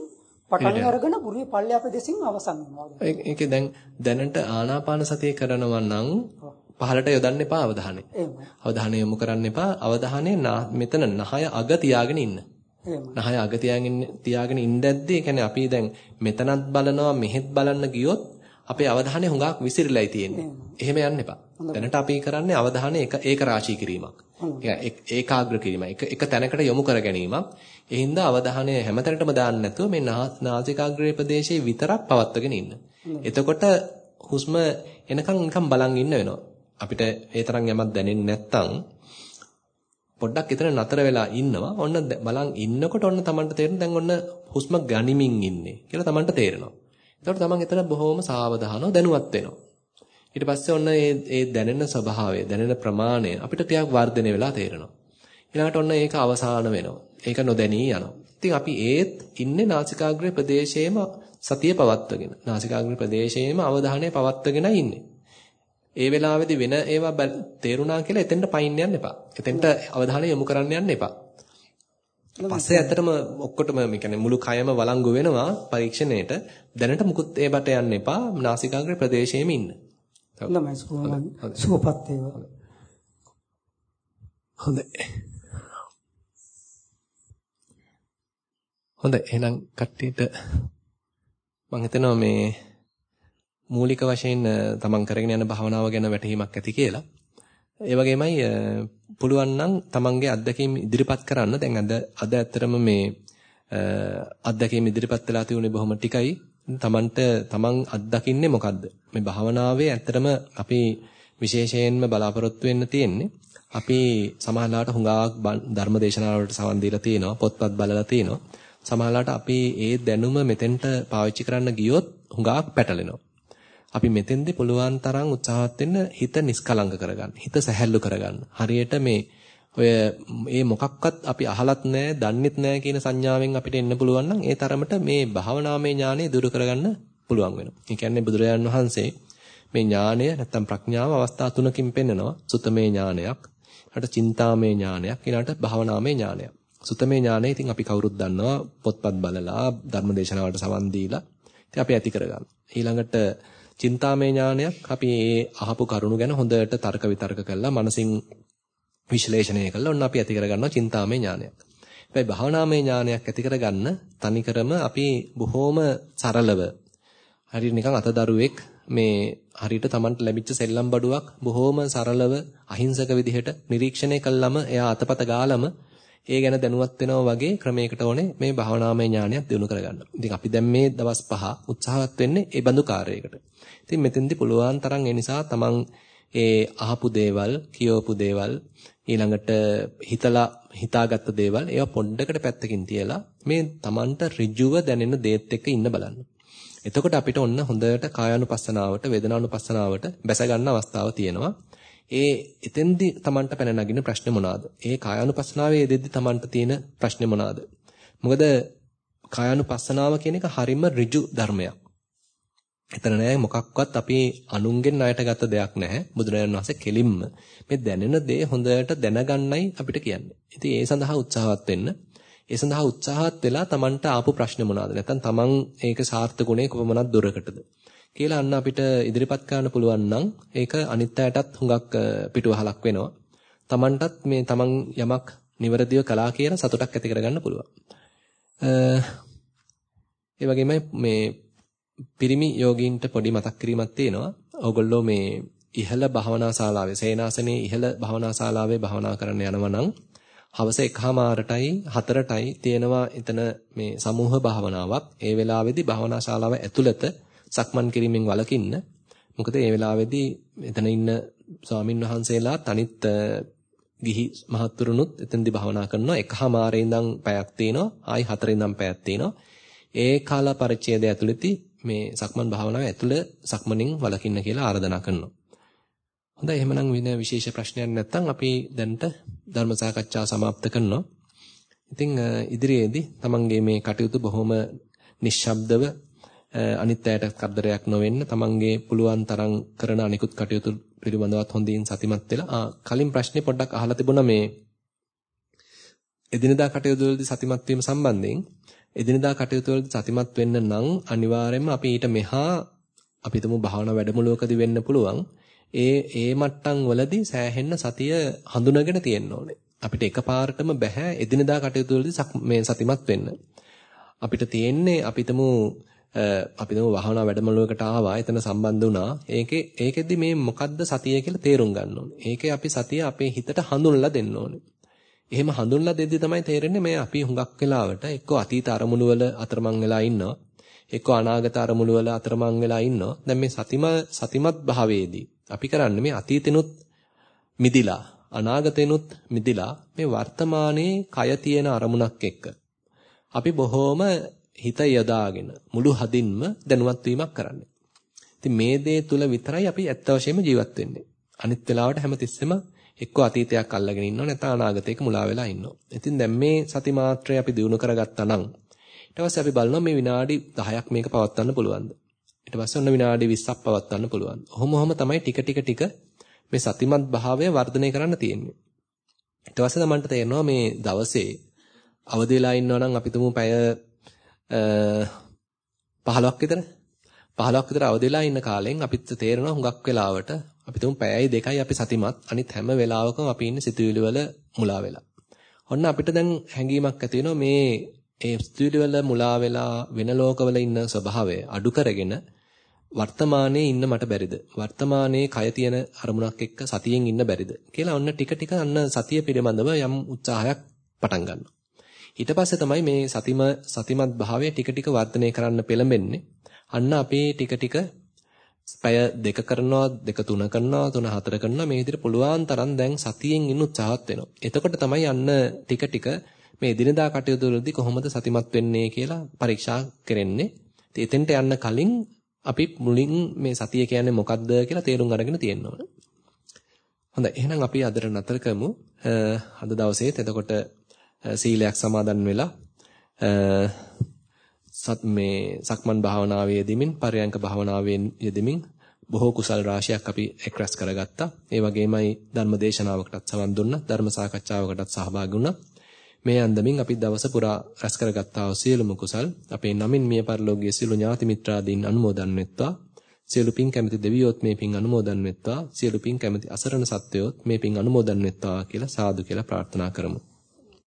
පටන් අරගෙන බුරිය පල්ලෙයා පෙදෙසෙන් අවසන් වෙනවා. ඒකේ දැන් දැනට ආනාපාන සතිය කරනවා නම් පහලට යොදන්න එපා අවධානය. අවධානය යොමු කරන්න එපා. අවධානය මෙතන නහය අග තියාගෙන ඉන්න. නහය අග තියාගෙන තියාගෙන ඉඳද්දී ඒ කියන්නේ අපි දැන් මෙතනත් බලනවා මෙහෙත් බලන්න ගියොත් අපේ අවධානය හුඟක් විසිරලයි තියෙන්නේ. එහෙම යන්න එපා. දැනට අපි කරන්නේ අවධානය එක ඒක රාශී කිරීමක්. ඒකාග්‍ර කිරීමක්. එක එක තැනකට යොමු කර ගැනීමක්. ඒ හින්දා අවධානය හැමතැනටම දාන්න නැතුව මේ නාසිකාග්‍රේ ප්‍රදේශයේ විතරක් පවත්වගෙන ඉන්න. එතකොට හුස්ම එනකන් නිකන් බලන් ඉන්න වෙනවා. අපිට ඒ තරම් යමක් දැනෙන්නේ නැත්තම් පොඩ්ඩක් එතන නතර වෙලා ඉන්නවා. ඔන්න බලන් ඉන්නකොට ඔන්න Tamanට තේරෙන දැන් ඔන්න හුස්ම ගනිමින් ඉන්නේ කියලා Tamanට තේරෙනවා. එතකොට Taman එතන බොහොම සාවධානව දැනුවත් වෙනවා. ඊට පස්සේ ඔන්න මේ ඒ දැනෙන ස්වභාවය, දැනෙන ප්‍රමාණය අපිට ටිකක් වර්ධනය වෙලා තේරෙනවා. ඊළඟට ඔන්න ඒක අවසාන වෙනවා. ඒක නොදැනී යනවා. ඉතින් අපි ඒත් ඉන්නේ නාසිකාග්‍රේ ප්‍රදේශයේම සතිය පවත්වගෙන. නාසිකාග්‍රේ ප්‍රදේශයේම අවධානය පවත්වගෙන ඉන්නේ. ඒ වෙලාවේදී වෙන ඒවා තේරුණා කියලා එතෙන්ට පයින් යන්න එපා. එතෙන්ට අවධානය යොමු කරන්න යන්න එපා. පස්සේ ඇත්තටම ඔක්කොටම මේ මුළු කයම වළංගු වෙනවා පරීක්ෂණයට. දැනට මුකුත් ඒ බට යන්න එපා. නාසිකාග්‍රේ ප්‍රදේශයේම ඉන්න. හොඳයි සුවපත් වේවා. හොඳයි. හොඳයි එහෙනම් කට්ටියට මම හිතනවා මේ මූලික වශයෙන් තමන් කරගෙන යන භාවනාව ගැන වැටහීමක් ඇති කියලා. ඒ වගේමයි පුළුවන් නම් තමන්ගේ අත්දැකීම් ඉදිරිපත් කරන්න. දැන් අද අද ඇත්තටම මේ අත්දැකීම් ඉදිරිපත් වෙලා තියුනේ බොහොම ටිකයි. තමන්ට තමන් අත්දකින්නේ මොකද්ද? මේ භාවනාවේ ඇත්තටම අපි විශේෂයෙන්ම බලාපොරොත්තු වෙන්න තියෙන්නේ අපි සමහරලාට හුඟක් ධර්ම දේශනාවලට සවන් දීලා තියෙනවා පොත්පත් බලලා තියෙනවා සමහරලාට අපි ඒ දැනුම මෙතෙන්ට පාවිච්චි කරන්න ගියොත් හුඟක් පැටලෙනවා අපි මෙතෙන්දී පුළුවන් තරම් උත්සාහවත් වෙන්න හිත නිස්කලංක කරගන්න. හිත සැහැල්ලු කරගන්න. හරියට මේ ඔය මේ මොකක්වත් අපි අහලත් නැහැ, දන්නෙත් නැහැ කියන සංඥාවෙන් අපිට එන්න පුළුවන් නම් ඒ තරමට මේ භාවනාමය ඥානය දුරු කරගන්න පුළුවන් වෙනවා. ඒ කියන්නේ බුදුරජාණන් වහන්සේ මේ ඥානය නැත්තම් ප්‍රඥාව අවස්ථා තුනකින් පෙන්නනවා. සුතමේ ඥානයක්, ඊට චින්තාමේ ඥානයක්, ඊළඟට භාවනාමේ ඥානයක්. සුතමේ ඥානය ඉතින් අපි කවුරුත් දන්නවා පොත්පත් බලලා ධර්මදේශනාවට සවන් දීලා ඉතින් අපි ඇති කරගන්න. ඊළඟට චින්තාමය ඥානයක් අපි ඒ අහපු කරුණු ගැන හොඳට තර්ක විතර්ක කරලා මනසින් විශ්ලේෂණය කරලා ඔන්න අපි ඇති කරගන්නවා චින්තාමය ඥානයක්. හැබැයි භාවනාමය ඥානයක් ඇති කරගන්න තනිකරම අපි බොහොම සරලව හරියට නිකන් අතදරුවෙක් මේ හරියට Tamanට ලැබිච්ච සෙල්ලම් බඩුවක් බොහොම සරලව අහිංසක විදිහට නිරීක්ෂණය කළාම එයා අතපත ගාලම ඒ ගැන දැනුවත් වෙනවා වගේ ක්‍රමයකට ඕනේ මේ භාවනාමය ඥානයක් දිනු කරගන්න. ඉතින් අපි දැන් මේ දවස් පහ උත්සාහවත් වෙන්නේ ඒ බඳු කාර්යයකට. ඉතින් මෙතෙන්දී පුළුවන් තරම් ඒ නිසා තමන් ඒ අහපු දේවල්, කියවපු දේවල්, ඊළඟට හිතලා හිතාගත්ත දේවල් ඒවා පොඩ්ඩකට පැත්තකින් තියලා මේ තමන්ට ඍජුව දැනෙන දේත් එක්ක ඉන්න බලන්න. එතකොට අපිට ඔන්න හොඳට කායානුපස්සනාවට, වේදනානුපස්සනාවට බැස ගන්න අවස්ථාව තියෙනවා. ඒ එතෙන්දි Tamanට පැන නගින ප්‍රශ්නේ මොනවාද? ඒ කායානුපස්සනාවේ යෙදෙද්දි Tamanට තියෙන ප්‍රශ්නේ මොනවාද? මොකද කායානුපස්සනාව කියන එක හරිම ඍජු ධර්මයක්. එතන නෑ මොකක්වත් අපි අනුන්ගෙන් ණයට ගත දෙයක් නැහැ. බුදුරජාණන් වහන්සේ කෙලින්ම මේ දැනෙන දේ හොඳට දැනගන්නයි අපිට කියන්නේ. ඉතින් ඒ සඳහා උත්සාහවත් වෙන්න. ඒ සඳහා උත්සාහත් වෙලා Tamanට ආපු ප්‍රශ්න මොනවාද? නැත්නම් Taman ඒක සාර්ථකුනේ කොපමණක් දුරකටද? කියලා අන්න අපිට ඉදිරිපත් කරන්න පුළුවන් නම් ඒක අනිත් අයටත් හුඟක් පිටුවහලක් වෙනවා. Tamanටත් මේ Taman යමක් නිවැරදිව කළා කියලා සතුටක් ඇති කරගන්න පුළුවන්. ඒ වගේම මේ පිරිමි යෝගීන්ට පොඩි මතක් කිරීමක් තියෙනවා. ඕගොල්ලෝ මේ ඉහළ භාවනා ශාලාවේ සේනාසනේ ඉහළ භාවනා ශාලාවේ භාවනා කරන්න යනවා නම් හවස 1:00මාරටයි 4ටයි තියෙනවා එතන මේ සමූහ භාවනාවක්. ඒ වෙලාවේදී භාවනා ශාලාව ඇතුළත සක්මන් කිරීමෙන් වළකින්න. මොකද ඒ වෙලාවේදී එතන ඉන්න ස්වාමින් වහන්සේලා තනිත් ගිහි මහත්තුරුනුත් එතෙන්දී භාවනා කරනවා. එකහමාරේ ඉඳන් පැයක් තියෙනවා. ආයි හතරේ ඉඳන් පැයක් තියෙනවා. ඒ කාල පරිච්ඡේදය ඇතුළතදී මේ සක්මන් භාවනාව ඇතුළ සක්මනින් වළකින්න කියලා ආරාධනා කරනවා. හොඳයි එහෙනම් වෙන විශේෂ ප්‍රශ්නයක් නැත්නම් අපි දැනට ධර්ම සාකච්ඡාව સમાપ્ત කරනවා. ඉතින් ඉදිරියේදී තමන්ගේ මේ කටයුතු බොහොම නිශ්ශබ්දව අනිත් අයට කරදරයක් නොවෙන්න තමන්ගේ පුළුවන් තරම් කරන අනිකුත් කටයුතු පිළිබඳවත් හොඳින් සතිමත් වෙලා කලින් ප්‍රශ්නේ පොඩ්ඩක් අහලා තිබුණා මේ එදිනදා කටයුතු වලදී සතිමත් වීම සම්බන්ධයෙන් එදිනදා කටයුතු වලදී සතිමත් වෙන්න නම් අනිවාර්යයෙන්ම අපි ඊට මෙහා අපි තුමු භාවනා වැඩමුළුවකදී වෙන්න පුළුවන්. ඒ ඒ මට්ටම් වලදී සෑහෙන්න සතිය හඳුනගෙන තියෙන්න ඕනේ. අපිට එකපාරටම බෑ එදිනදා කටයුතු වලදී මේ සතිමත් වෙන්න. අපිට තියෙන්නේ අපිටම අපි දමු වහනා වැඩමුළුවකට ආවා එතන සම්බන්ධ වුණා. ඒකේ ඒකෙදි මේ මොකද්ද සතිය කියලා තේරුම් ගන්න ඕනේ. ඒකේ අපි සතිය අපේ හිතට හඳුන්ලා දෙන්න ඕනේ. එහෙම හඳුන්ලා දෙද්දි තමයි තේරෙන්නේ මේ අපි හුඟක් වෙලාවට එක්ක අතීත අරමුණු වල අතරමං වෙලා ඉන්නවා එක්ක අනාගත අරමුණු වල අතරමං වෙලා ඉන්නවා දැන් මේ සතිම සතිමත් භාවයේදී අපි කරන්නේ මේ අතීතෙනුත් මිදිලා අනාගතෙනුත් මිදිලා මේ වර්තමානයේ කය තියෙන අරමුණක් එක්ක අපි බොහොම හිත යොදාගෙන මුළු හදින්ම දැනුවත් වීමක් කරන්නේ. ඉතින් මේ දේ තුල විතරයි අපි ඇත්ත වශයෙන්ම ජීවත් වෙන්නේ. අනිත් වෙලාවට හැමතිස්සෙම එක්ක අතීතයක් අල්ලගෙන ඉන්නව නැත්නම් අනාගතයක මුලා වෙලා ඉන්නවා. ඉතින් දැන් මේ සති මාත්‍රය අපි දිනු කරගත්තා නම් ඊට පස්සේ අපි බලනවා මේ විනාඩි 10ක් මේක පවත්වන්න පුළුවන්ද? ඊට පස්සේ ඔන්න විනාඩි 20ක් පවත්වන්න පුළුවන්. ඔහොම ඔහොම තමයි ටික ටික ටික මේ සතිමත් භාවය වර්ධනය කරන්න තියෙන්නේ. ඊට පස්සේ තමන්ට තේරෙනවා මේ දවසේ අවදි වෙලා ඉන්නවා නම් අපි තුමු පැය 15ක් විතර 15ක් විතර අවදි වෙලා ඉන්න කාලෙන් අපිට තේරෙනවා හුඟක් වෙලාවට අපි තුමු පැයයි දෙකයි අපි සතිමත් අනිත් හැම වෙලාවකම අපි ඉන්නේ සිතුවිලි වල මුලා වෙලා. ඔන්න අපිට දැන් හැඟීමක් ඇති වෙනවා මේ ඒ සිතුවිලි වල මුලා වෙලා වෙන ලෝකවල ඉන්න ස්වභාවය අඩු කරගෙන වර්තමානයේ ඉන්න මට බැරිද? වර්තමානයේ කය තියෙන අරමුණක් එක්ක සතියෙන් ඉන්න බැරිද? කියලා ඔන්න ටික ටික අන්න සතිය පිළිබඳව යම් උත්සාහයක් පටන් ගන්නවා. ඊට පස්සේ තමයි මේ සතිම සතිමත් භාවය ටික ටික වර්ධනය කරන්න පෙළඹෙන්නේ. අන්න අපි ටික ටික පැය දෙක කරනවා දෙක තුන කරනවා තුන හතර කරනවා මේ විදිහට පුළුවන් තරම් දැන් සතියෙන් ඉන්න උත්සාහත් වෙනවා. එතකොට තමයි අන්න ටික ටික මේ දිනදා කටයුතු වලදී කොහොමද සතිමත් වෙන්නේ කියලා පරීක්ෂා කරන්නේ. ඉතින් එතෙන්ට යන්න කලින් අපි මුලින් මේ සතිය කියන්නේ මොකක්ද කියලා තේරුම් අරගෙන තියෙන්න ඕන. හොඳයි එහෙනම් අපි අදට නතර කරමු. අද දවසේත් එතකොට සීලයක් සමාදන් වෙලා සත් මේ සක්මන් භාවනාවේ යෙදෙමින් පරයන්ක භාවනාවෙන් යෙදෙමින් බොහෝ කුසල් රාශියක් අපි එක්රැස් කරගත්තා. ඒ වගේමයි ධර්ම දේශනාවකටත් සවන් දුන්නා. ධර්ම සාකච්ඡාවකටත් සහභාගී වුණා. මේ අන්දමින් අපි දවස පුරා රැස් කරගත්තා වූ සියලුම කුසල් අපේ නමින් මිය පරලෝකයේ සියලු ඥාති මිත්‍රාදීන් අනුමෝදන් වෙත්වා. සියලු පින් කැමති දෙවියොත් මේ පින් අනුමෝදන් වෙත්වා. සියලු පින් කැමති අසරණ සත්වයොත් මේ පින් අනුමෝදන් වෙත්වා කියලා සාදු කියලා ප්‍රාර්ථනා කරමු.